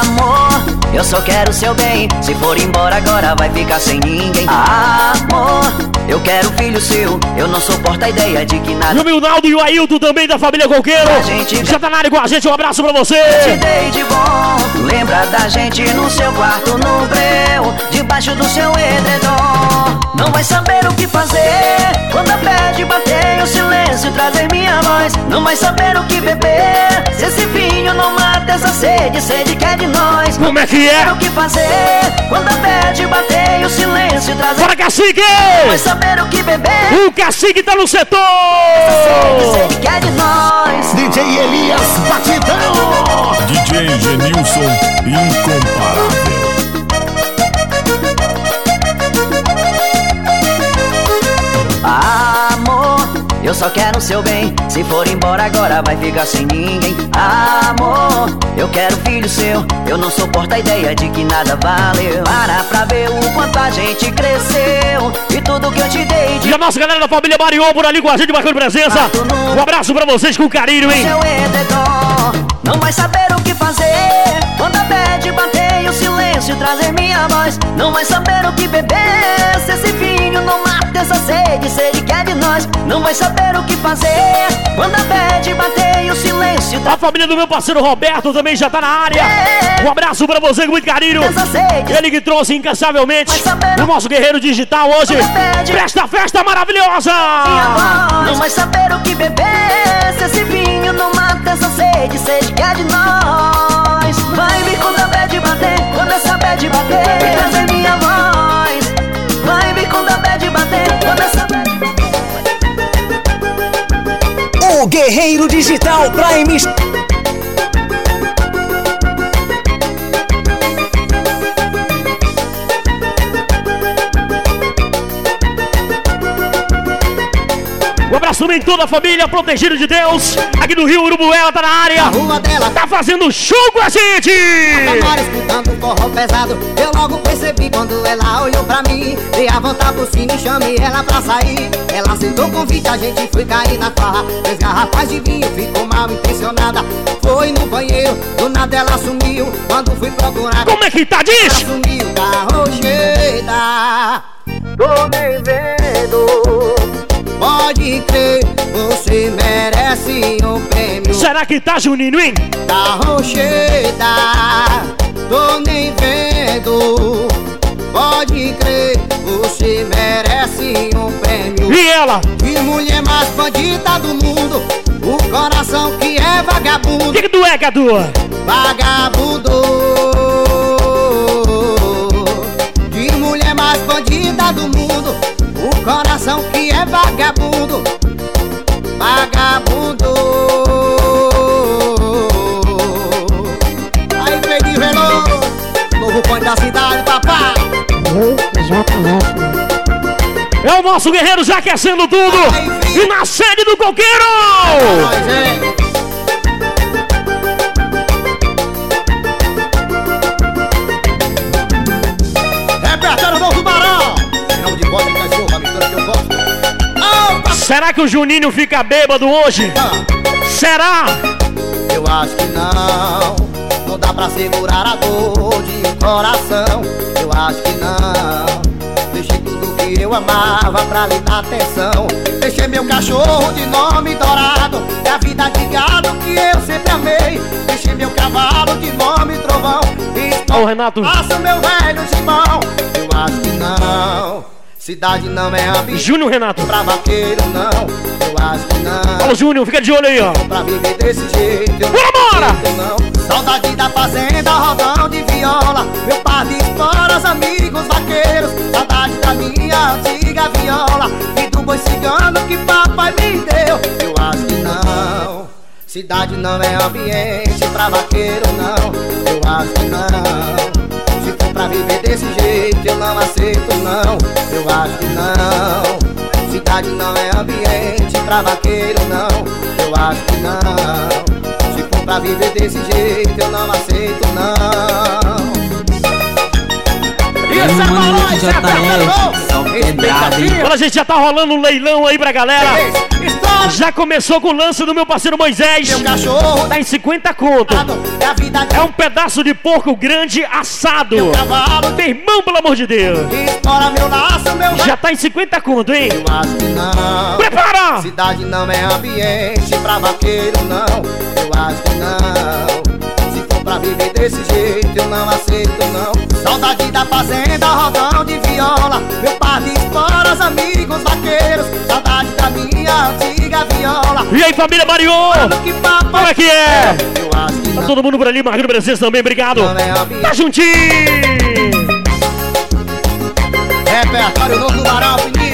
Amor, eu só quero seu bem. Se for embora agora, vai ficar sem ninguém. Amor, eu quero filho seu. Eu não suporto a ideia de que nada. E o Milnaldo e o Ailton também da família Coqueiro. Já tá na área com a gente, um abraço pra você. te dei de bom. Lembra da gente no seu quarto, no breu, debaixo do seu edredom. Não vai saber o que fazer quando a pede bater o silêncio trazer minha voz. Não vai saber o que beber se esse vinho não mata essa sede, sede que é de nós. Como é que é? O que fazer quando a pede bater o silêncio trazer. Bora, cacique! Não vai saber o que beber. O cacique tá no setor! É de nós. DJ Elias Batidão. DJ Genilson Incomparável. Eu só quero seu bem. Se for embora agora, vai ficar sem ninguém. Amor, eu quero filho seu. Eu não suporto a ideia de que nada valeu. Para pra ver o quanto a gente cresceu. E tudo que eu te dei de E a nossa galera da família Marion por ali com a gente, marcando presença. Um abraço pra vocês com carinho, hein? Não vai saber o que fazer quando a bad bater e o silêncio trazer minha voz. Não vai saber o que beber se esse mata essa sede, sede que é de nós. Não vai saber o que fazer quando a bad bater e o silêncio A família do meu parceiro Roberto também já tá na área. Um abraço pra você com muito carinho. Ele que trouxe incansavelmente o nosso guerreiro digital hoje. Festa, festa maravilhosa! Não vai saber o que beber se esse vinho não mata essa sede, sede que é de nós. Vai vir quando a bad bater, quando essa bad bater, Guerreiro Digital Prime. Abraço também toda a família protegida de Deus. Aqui do Rio Urubuela tá na área. A rua dela tá fazendo show com a gente. Agora escutando forró pesado, eu logo percebi quando ela olhou pra mim. Dei a volta por cima e chamei ela pra sair. Ela aceitou o convite, a gente foi cair na farra. Três garrafas de vinho, ficou mal intencionada. Foi no banheiro, do nada ela sumiu. Quando fui procurar, como é que tá, diz? Ela sumiu da rocheira. Tô nem vendo. Pode crer, você merece um prêmio. Será que tá, Juninho, hein? Da rocheda, tô nem vendo. Pode crer, você merece um prêmio. E ela? Que mulher mais bandida do mundo. O coração que é vagabundo. O que, que tu é, Cadu? Vagabundo. Que mulher mais bandida do mundo. Coração que é vagabundo. Vagabundo. Aí, Pedro Veloso. Novo ponto da cidade, papai. É o nosso guerreiro já aquecendo tudo. E na sede do coqueiro. Repertório Será que o Juninho fica bêbado hoje? Será? Eu acho que não. Não dá pra segurar a dor de um coração. Eu acho que não. Deixei tudo que eu amava pra lhe dar atenção. Deixei meu cachorro de nome dourado. E a vida de gado que eu sempre amei. Deixei meu cavalo de nome trovão. E Ô, Renato. Passa meu velho Simão. Eu acho que não. Cidade não é ambiente. Júnior Renato. Pra vaqueiro não. Eu acho que não. Fala, Júnior, fica de olho aí, ó. Pra viver desse jeito. Bora, bora! Saudade da fazenda, rodão de viola. Meu par de esporas, amigos vaqueiros. Saudade da minha antiga viola. E do boi cigano que papai me deu. Eu acho que não. Cidade não é ambiente pra vaqueiro, não. Eu acho que não. Se for pra viver desse jeito, eu não aceito, não. Eu acho que não. Cidade não é ambiente pra vaqueiro, não. Eu acho que não. Se for pra viver desse jeito, eu não aceito, não. Isso é valor, isso é. Respeita, filho. Olha, a gente já tá rolando um leilão aí pra galera. Já começou com o lance do meu parceiro Moisés. Meu cachorro Tá em 50 conto. é a vida É um pedaço de porco grande assado. Meu cavalo. Meu irmão, pelo amor de Deus. Meu laço, meu Já tá em 50 conto, hein? Eu acho que não. Prepara! Cidade não é ambiente pra vaqueiro, não. Eu acho que não. Pra viver desse jeito, eu não aceito, não. Saudade da fazenda, rodão de viola. Meu par de esporas, amigos vaqueiros. Saudade da minha antiga viola. E aí, família Mariô? Como é que é? Que Tá não. todo mundo por ali, Marquinhos Presença também, obrigado. É. Tá juntinho! Repertório novo do Barão, Pininho.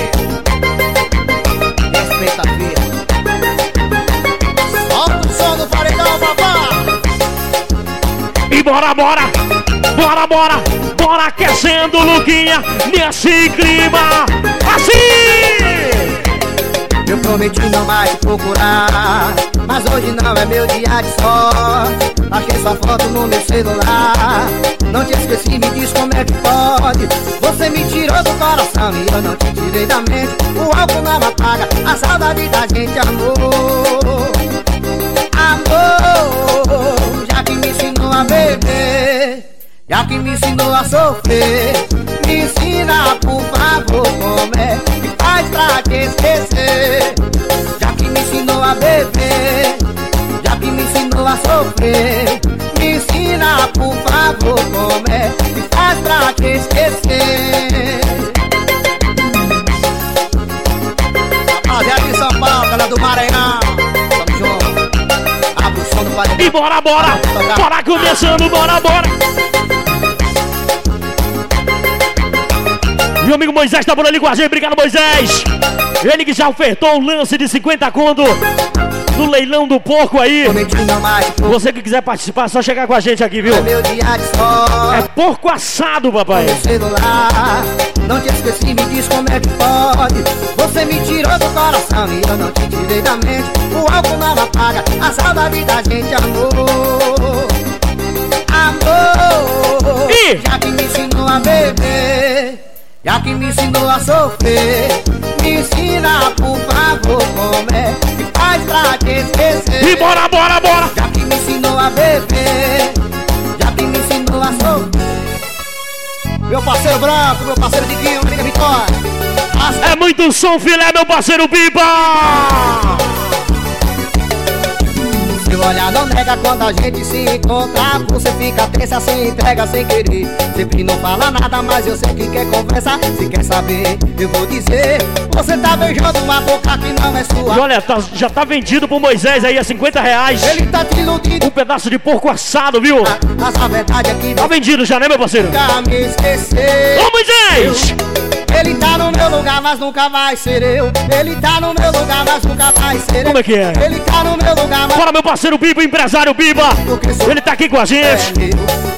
Bora, bora! Bora, bora! Bora aquecendo, Luquinha, nesse clima! Assim! Eu prometi não mais procurar Mas hoje não é meu dia de sorte Achei sua foto no meu celular Não te esqueci, me diz como é que pode Você me tirou do coração e eu não te tirei da mente O álcool não apaga a saudade da gente, amor Amor, a beber já que me ensinou a sofrer Me ensina, por favor, como é que faz pra te esquecer? Já que me ensinou a beber Já que me ensinou a sofrer Me ensina, por favor, como é que faz pra te esquecer? Rapaziada de São Paulo, galera do Maranhão E bora, bora! Bora começando, bora, bora! Meu amigo Moisés tá por ali com a gente, obrigado Moisés! Ele que já ofertou um lance de 50 conto no leilão do porco aí. Você que quiser participar, é só chegar com a gente aqui, viu? É. É porco assado, papai. Não te esqueci, me diz como é que pode. Você me tirou do coração e eu não te tirei da mente. O álcool não apaga a saudade da gente, amor. Amor, E? já que me ensinou a beber. Já que me ensinou a sofrer, me ensina, por favor, como é pra te esquecer. E bora, bora, bora! Já que me ensinou a beber, já que me ensinou a sofrer. Meu parceiro branco, meu parceiro Diguinho, amiga Vitória. É muito som filé, meu parceiro Pipa! Seu olhar não nega quando a gente se encontra Você fica tensa, se entrega sem querer Sempre não fala nada, mas eu sei que quer conversar Se quer saber, eu vou dizer Você tá beijando uma boca que não é sua E olha, tá- já tá vendido pro Moisés aí a 50 reais. Ele tá te iludindo Um pedaço de porco assado, viu? Mas a verdade é que Tá vendido já, né, meu parceiro? nunca me esquecer Ô, Moisés! Ele tá no meu lugar, mas nunca vai ser eu Ele tá no meu lugar, mas nunca vai ser eu Como é que é? Ele tá no meu lugar, mas Bora, meu parceiro Pipa, empresário Pipa! Ele tá aqui com a gente!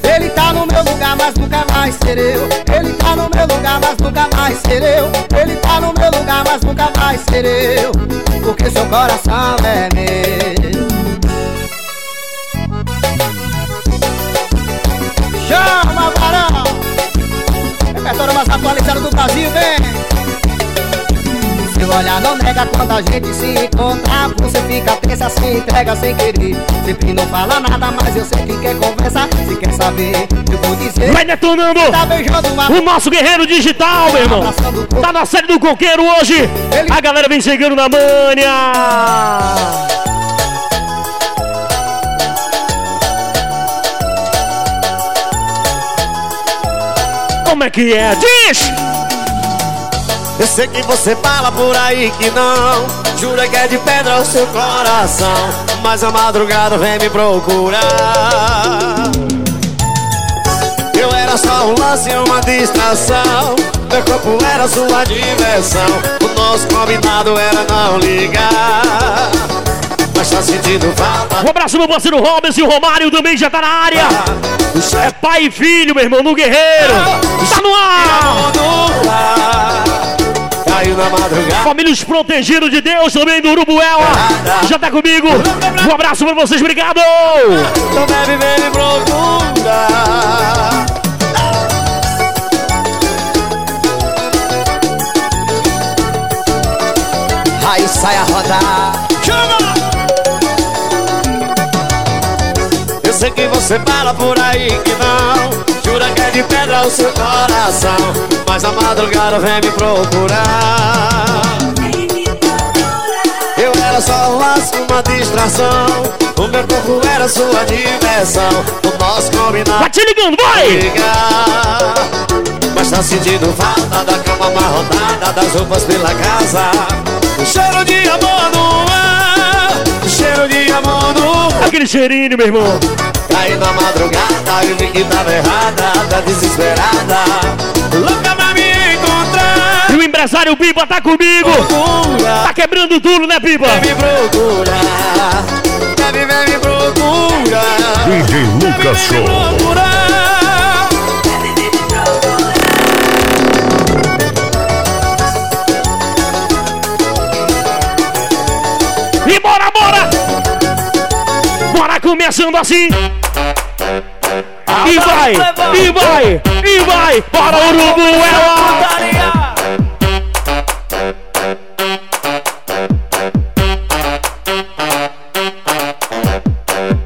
Ele tá no meu lugar, mas nunca vai ser eu. Ele tá no meu lugar, mas nunca vai ser eu. Ele tá no meu lugar, mas nunca vai ser eu. Porque seu coração é meu. Chama, varão! Repertório mais atualizado do Brasil, vem! Seu olhar não nega quando a gente se encontra Você fica tensa, se entrega sem querer Sempre não fala nada, mas eu sei que quer conversar Se quer saber, eu vou dizer Vai detonando! Tá beijando uma O nosso guerreiro digital, meu irmão! Tá na série do coqueiro hoje! A galera vem chegando na manha! É que é? Diz! Eu sei que você fala por aí que não. Jura que é de pedra o seu coração. Mas a madrugada vem me procurar. Eu era só um lance uma distração. Meu corpo era sua diversão. O nosso combinado era não ligar. Mas tá sentindo falta Um abraço, meu parceiro Robson e o Romário também já tá na área. É pai e filho, meu irmão, no Guerreiro. Tá no ar! Caiu na madrugada Família Os Protegidos de Deus também do Urubuela. Já tá comigo. Um abraço pra vocês, obrigado! Não deve ver me procura Aí sai a rodar que você fala por aí que não. Jura que é de pedra o seu coração Mas a madrugada vem me procurar. Eu era só um laço, uma distração. O meu corpo era sua diversão. O nosso combinado Vai te ligando, vai! Ligar Mas tá sentindo falta da cama amarrotada Das roupas pela casa. O cheiro de amor no ar cheiro de amor Aquele cheirinho, meu irmão. Aí na madrugada eu vi que tava errada Tá desesperada Louca pra me encontrar E o empresário Pipa tá comigo. Tá quebrando tudo, né, Pipa? Me procura Deve ver me procura DJ Lucas Show. E bora, bora! Bora começando assim! E vai, e vai, e vai! Bora!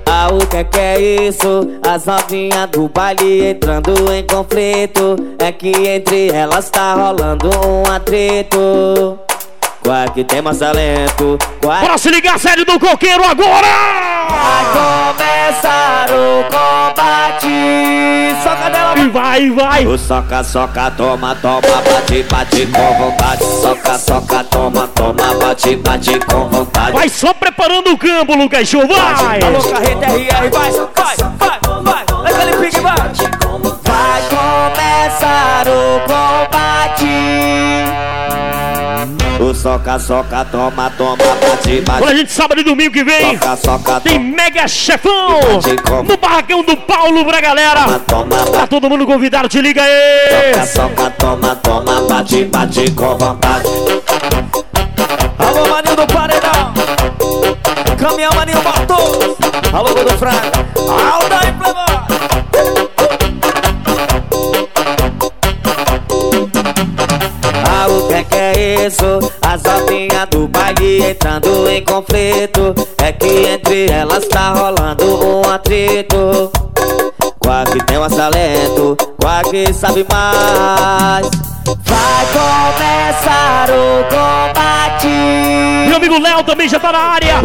Ah, o que é que é isso? As novinhas do baile entrando em conflito É que entre elas tá rolando um atrito É que tem mais talento? É Bora se ligar, sério do coqueiro agora! Vai começar o combate Soca dela E vai, e vai! O soca, soca, toma, toma, bate, bate com vontade Soca, soca, toma, toma, bate, bate com vontade Vai só preparando o campo, Lucas Show, vai! Alô, carreta RR, vai, vai, vai, vai, vai, aquele pique, vai soca, soca, toma, toma, bate, bate. Olha, gente, sábado e domingo que vem Soca, soca, tem Mega Chefão no barracão do Paulo pra galera. Tá todo mundo convidado, te liga aí. Soca, soca, toma, toma, bate, bate com vontade. Alô, maninho do paredão. Caminhão, maninho, matou. Alô, Gol do Franco. Alda e Playboy. Isso? As novinhas do baile entrando em conflito É que entre elas tá rolando um atrito Que tem mais talento, que sabe mais Vai começar o combate Meu amigo Léo também já tá na área.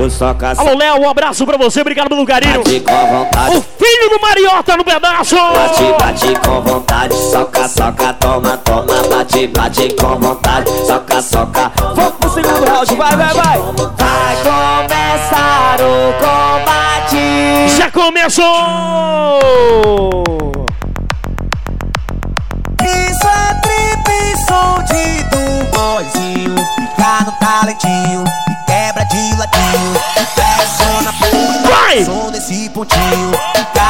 Alô, Léo, um abraço pra você, obrigado pelo carinho. bate com vontade O filho do Mariota no pedaço. Bate, bate com vontade, soca, soca, toma, toma, bate, bate com vontade, soca, soca. Vamos pro segundo round, vai, vai, vai. Vai começar o combate. Já começou! Isso é trip som de do boyzinho Fica no talentinho e quebra de ladinho Pressiona por Vai! som desse pontinho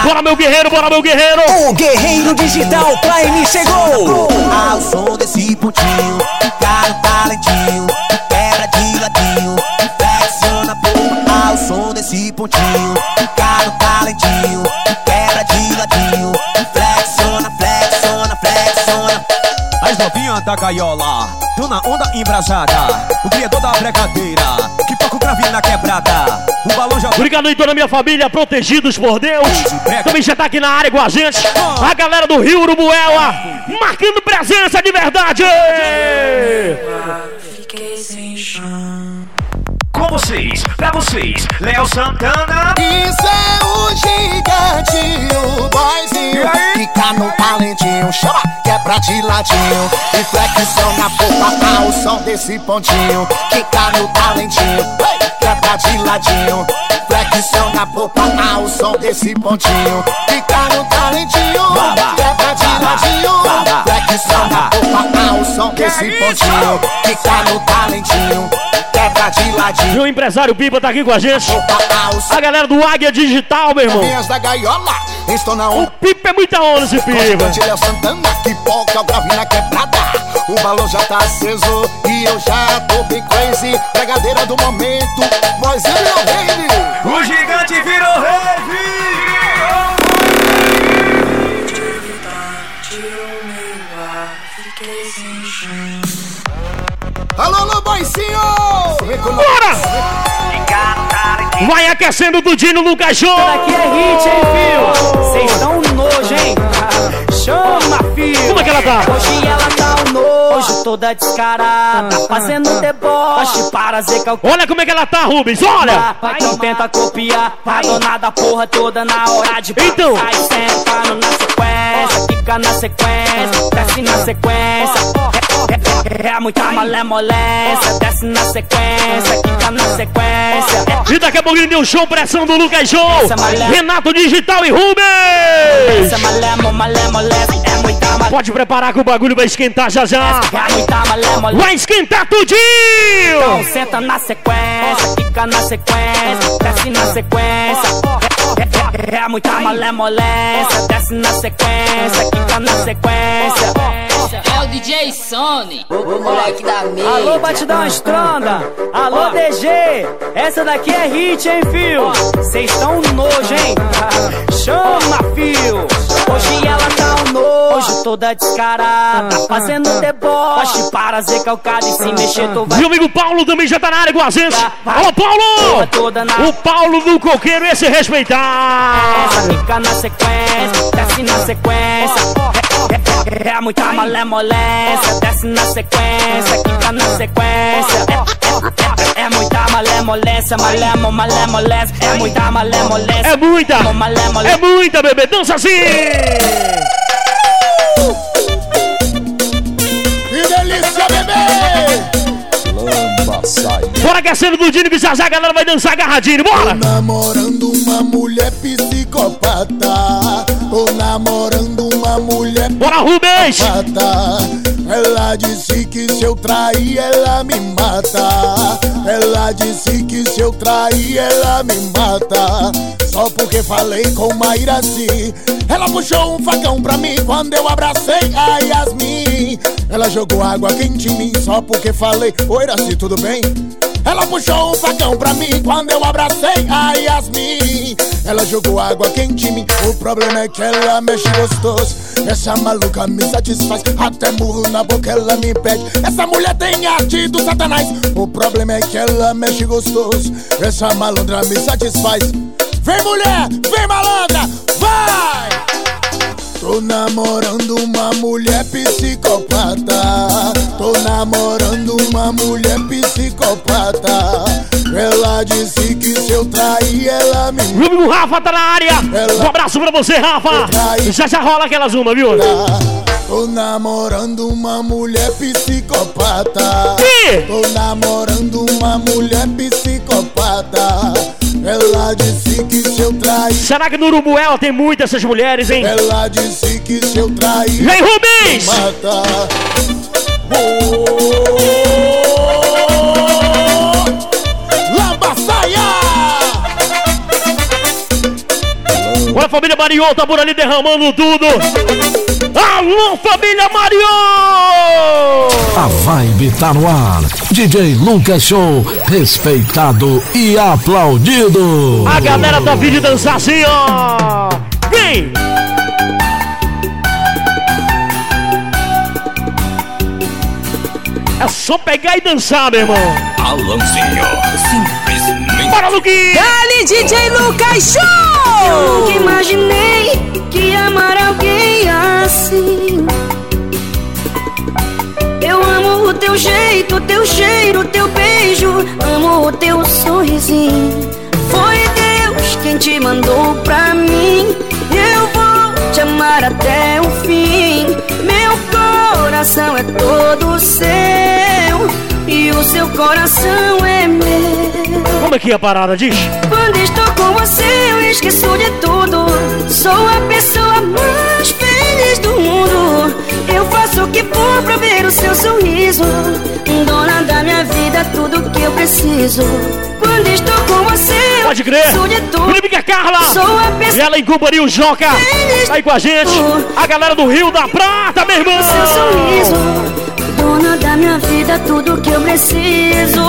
Bora, meu guerreiro, bora, meu guerreiro! O Guerreiro Digital Prime chegou! Ao som desse pontinho Fica no talentinho e quebra de ladinho Flexiona por ao som desse pontinho Fica no talentinho quebra de ladinho Flexiona, flexiona, flexiona As novinhas da gaiola, tô na onda embrasada. O criador da brincadeira, que pouco grave na quebrada. O balão já Obrigado aí toda a minha família, protegidos por Deus. Também já tá aqui na área com a gente. A galera do Rio Urubuela, marcando presença de verdade. Fiquei sem chão. Com vocês, pra vocês, Léo Santana. Isso é o gigante, o boyzinho. Fica no talentinho, chama, quebra de ladinho. E flexiona a boca ao som desse pontinho. Fica no talentinho, ei, quebra de ladinho. Flexiona a boca ao som desse pontinho. Fica no talentinho, quebra de ladinho. Flexiona a boca ao som desse pontinho. Fica no talentinho, quebra de ladinho E o empresário Pipa tá aqui com a gente. A galera do Águia Digital, meu irmão. Da gaiola, estou na onda. O Pipa é muita onda, esse Pipa. Léo Santana, que polca, o grave na quebrada. O balão já tá aceso e eu já tô bem crazy. Pregadeira do momento, é o rei. O gigante virou rave. Alô, alô, boicinho! Bora! Vai aquecendo tudinho no cachorro. Aqui é hit, hein, fio? Vocês estão nojo, hein? Chama, fio. Como é que ela tá? Hoje ela tá um nojo, toda descarada. Fazendo deboche para o Olha como é que ela tá, Rubens, olha! Vai então tenta copiar a dona da porra toda na hora de Então. Sai sentando na sequência, fica na sequência, desce na sequência. É, é, é muita malemolência, desce na sequência, fica na sequência. E daqui a pouquinho tem um show pressão do Lucas Show. Malé- Renato Digital e Rubens. É muita. Pode preparar que o bagulho vai esquentar já já. É muita. Vai esquentar tudinho. Então senta na sequência, fica na sequência, desce na sequência. É, é, é muita malemolência, desce na sequência, fica na sequência. É o DJ Sony, o moleque da mídia. Alô, batidão estronda. Alô, DG. Essa daqui é hit, hein, fio? Cês tão nojo, hein? Chama, fio. Toda descarada. Fazendo deboche para ser calcada e se mexer, tu vai. Meu amigo Paulo também já tá na área com a gente. Alô, Paulo! O Paulo do Coqueiro, esse respeitar. Essa fica na sequência, desce na sequência. É, é, é muita malemolência, desce na sequência, fica na sequência. É, é, é muita malemolência, malemo, malemolência. É muita malemolência. É muita! É muita, bebê! Dança assim! Que delícia, bebê! Lamba sai. Bora aquecendo do Dino que a galera vai dançar agarradinho, bora! Namorando uma mulher psicopata Tô namorando uma mulher Bora, Rubens! psicopata Ela disse que se eu trair ela me mata. Ela disse que se eu trair ela me mata. Só porque falei com Mairaci. Ela puxou um facão pra mim quando eu abracei a Yasmin. Ela jogou água quente em mim só porque falei: Oi, Iraci, tudo bem? Ela puxou um facão pra mim quando eu abracei a Yasmin. Ela jogou água quente em mim. O problema é que ela mexe gostoso. Essa maluca me satisfaz. Até murro na boca ela me pede. Essa mulher tem arte do satanás. O problema é que ela mexe gostoso. Essa malandra me satisfaz. Vem mulher, vem malandra, vai! Tô namorando uma mulher psicopata. Tô namorando uma mulher psicopata. Ela disse que se eu trair, ela me. Meu amigo Rafa tá na área. Um abraço pra você, Rafa. Já já rola aquela zuma, viu? Tô namorando uma mulher psicopata. Que? Tô namorando uma mulher psicopata. Ela disse que se eu trair. Será que no Urubuela tem muitas essas mulheres, hein? Ela disse que se eu trair. Vem, Rubens! Mata. Oh, Lambaçaia! Olha a família Marion, tá por ali derramando tudo. Alô, família Marion! A vibe tá no ar. DJ Lucas Show, respeitado e aplaudido. A galera tá vindo dançar assim, ó. Vem! É só pegar e dançar, meu irmão. Alanzinho, simplesmente. Bora, Luquinha! Dali, DJ Lucas Show! Eu nunca imaginei que amar alguém assim. Eu amo o teu jeito, teu cheiro, teu beijo. Amo o teu sorrisinho. Foi Deus quem te mandou pra mim. Eu vou te amar até o fim. Meu coração é todo seu. E o seu coração é meu. Como é que é a parada, diz? Quando estou com você, eu esqueço de tudo. Sou a pessoa mais feliz do mundo. Eu faço o que for pra ver o seu sorriso. Dona da minha vida, tudo que eu preciso. Quando estou com você, eu Pode crer. esqueço de tudo. Felipe é Carla. Sou a E pessoa ela em Cuba o Joca. Tá aí com a gente. A galera do Rio da Prata, meu irmão. seu sorriso. Dona da minha vida, tudo que eu preciso.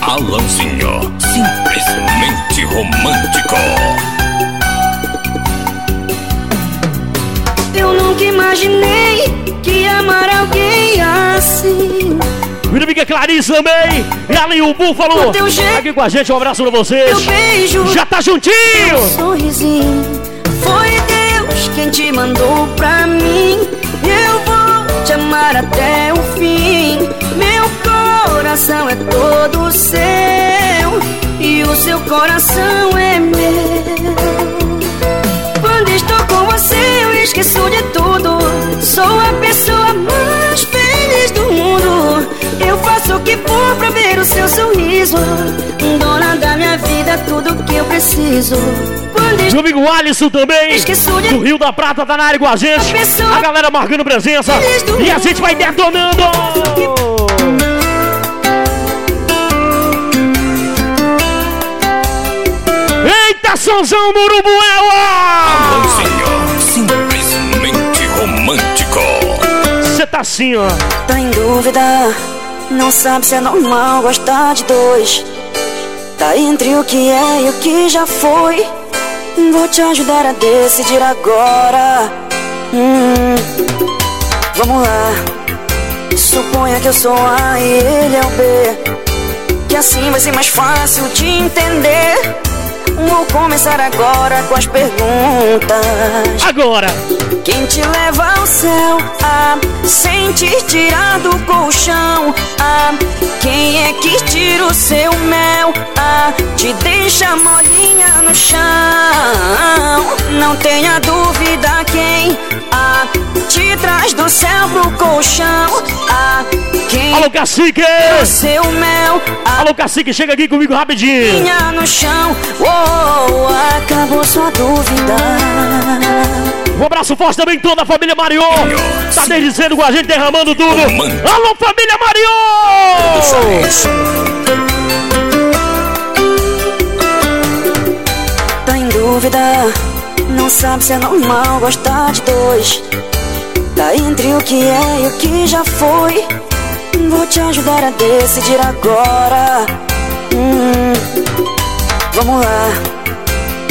Alanzinho, simplesmente romântico. Eu nunca imaginei que amar alguém assim. Minha amiga Clarice também. E ela e o Búfalo. O teu jeito- Aqui com a gente. Um abraço pra vocês. Já tá juntinho. Foi Deus quem te mandou pra mim. Eu vou te amar até o fim. Meu coração é todo seu. E o seu coração é meu. Quando estou com você, eu esqueço de tudo. Sou a pessoa mais feliz do mundo. Eu faço o que for pra ver o seu sorriso. Preciso. Quando amigo Alisson também. De- Do Rio da Prata tá na área com a gente. A galera marcando presença. E a gente vai detonando. Eita, Sonzão do Urubuela! Alanzinho, simplesmente romântico. Você tá assim, ó. Tá em dúvida, não sabe se é normal gostar de dois. Tá entre o que é e o que já foi. Vou te ajudar a decidir agora. Hum, vamos lá. Suponha que eu sou A e ele é o B. Que assim vai ser mais fácil de entender. Vou começar agora com as perguntas. Agora! Quem te leva ao céu? Ah, sem te tirar do colchão. Ah, quem é que tira o seu mel? Ah, te deixa molinha no chão. Não tenha dúvida quem ah, te traz do céu pro colchão. Ah, quem Alô, cacique! o seu mel? A Alô, cacique, chega aqui comigo rapidinho. minha no chão. Oh, acabou sua dúvida. Um abraço forte também em toda a família Mario. Tá desde cedo com a gente derramando tudo. Alô, família Mario! Tá em dúvida, não sabe se é normal gostar de dois. Tá entre o que é e o que já foi. Vou te ajudar a decidir agora. Hum, vamos lá.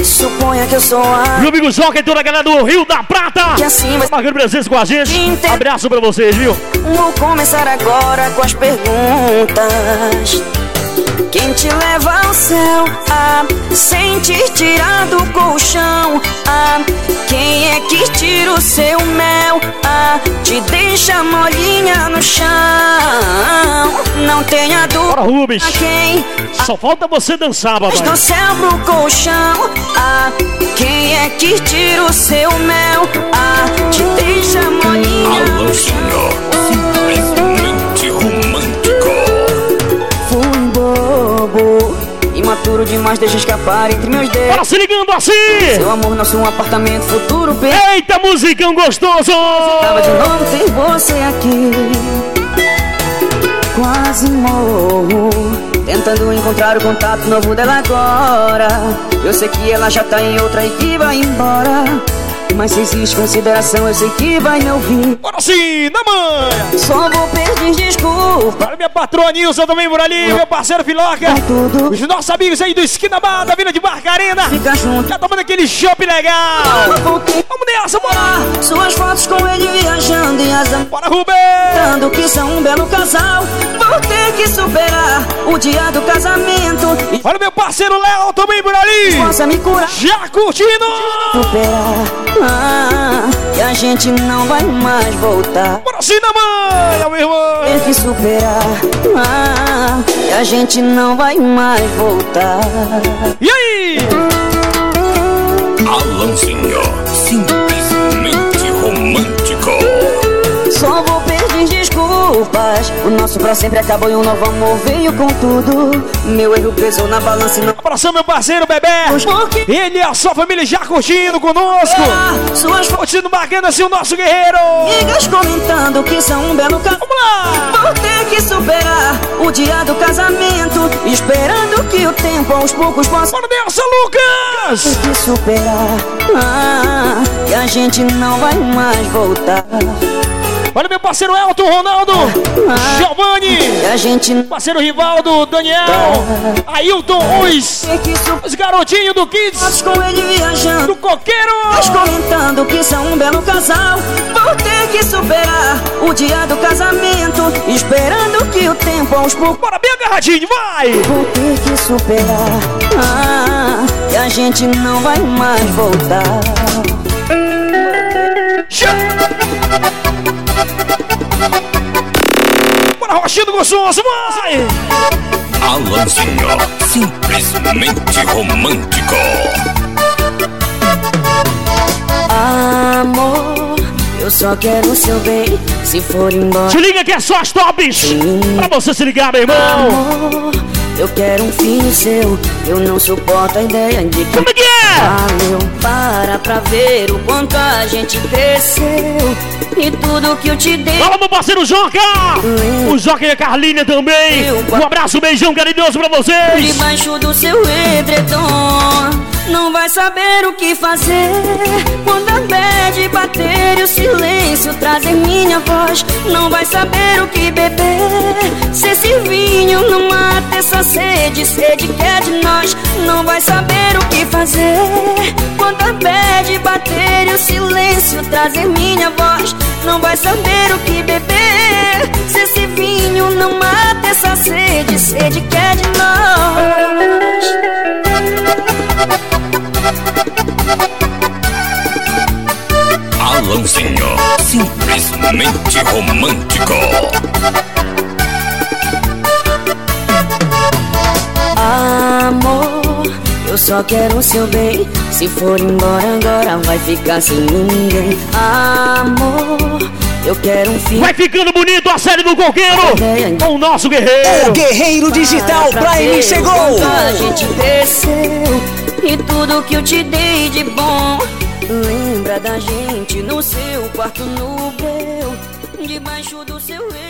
Suponha que eu sou a. Meu amigo Joca e toda a galera do Rio da Prata. Que assim vai- Marcando presença com a gente. Abraço pra vocês, viu? Vou começar agora com as perguntas. Quem te leva ao céu? Ah, sem te tirar do colchão. Ah, o seu mel? Ah, te deixa molinha no chão. Não tenha dúvida. Bora, Rubens. Quem? Só falta você dançar, papai. do céu pro colchão. Ah, quem é que tira o seu mel? Ah, te deixa molinha no chão. Simplesmente imaturo demais, deixa escapar entre meus dedos. Bora se ligando assim! Seu amor, nosso um apartamento futuro bem. Eita, musicão gostoso! Tava de novo ter você aqui. Quase morro, tentando encontrar o contato novo dela agora. Eu sei que ela já tá em outra e que vai embora. Mas se existe consideração, eu sei que vai me ouvir. Bora sim, na manha! Só vou pedir desculpa. Olha minha patroa Nilson também por ali, meu parceiro Filoca. Os nossos amigos aí do Esquina Bar, da Vila de Barcarena. Fica junto. Já tomando aquele chopp legal. Vamos nessa, bora! Suas fotos com ele viajando em asa. Bora, Rubem! Dando que são um belo casal. Vou ter que superar o dia do casamento. E Olha meu parceiro Léo também por ali. possa me curar. Já curtindo! Superar. Ah, e a gente não vai mais voltar. Bora sim, na manha, meu irmão! Ter que superar. Ah, e a gente não vai mais voltar. E aí? Alanzinho, simplesmente O nosso pra sempre acabou e um novo amor veio com tudo. Meu erro pesou na balança e não. Abração, meu parceiro Bebê! Porque Ele e a sua família já curtindo conosco! suas Curtindo bacana assim o nosso guerreiro! amigas comentando que são um belo casal. Vamos lá! Vou ter que superar o dia do casamento. Esperando que o tempo aos poucos possa. Bora nessa, Lucas! Ter que superar. Ah, e a gente não vai mais voltar. Olha meu parceiro Elton, Ronaldo, Giovanni, a gente parceiro Rivaldo, Daniel, Ailton, os, que os garotinhos do Kids, Com ele viajando. do Coqueiro. Mas comentando que são um belo casal Vou ter que superar o dia do casamento Esperando que o tempo aos poucos Bora bem agarradinho, vai! Vou ter que superar ah, E a gente não vai mais voltar Bora roxinho gostoso, vai! Alanzinho, simplesmente romântico. Amor, eu só quero o seu bem Se for embora Se liga que é só as tops! Pra você se ligar, meu irmão! Amor, eu quero um filho seu Eu não suporto a ideia de que Como é que é? Valeu, para pra ver o quanto a gente cresceu E tudo que eu te dei Fala, meu parceiro Joca! O Joca e a Carlinha também! Um abraço, um beijão carinhoso pra vocês! Debaixo do seu edredom Não vai saber o que fazer Quando a bad bater e o silêncio trazer minha voz Não vai saber o que beber Se esse vinho não mata essa sede Sede que é de nós. Não vai saber o que fazer. Quando a bad bater e o silêncio trazer minha voz. Não vai saber o que beber. Se esse vinho não mata essa sede Sede que é de nós. Alanzinho, simplesmente romântico. Amor, Eu só quero o seu bem. Se for embora agora, vai ficar sem ninguém. Amor, eu quero um filho. Vai ficando bonito a série do coqueiro com o nosso guerreiro. O Guerreiro Digital Prime chegou. A gente cresceu e tudo que eu te dei de bom. Lembra da gente no seu quarto no breu, debaixo do seu edredom.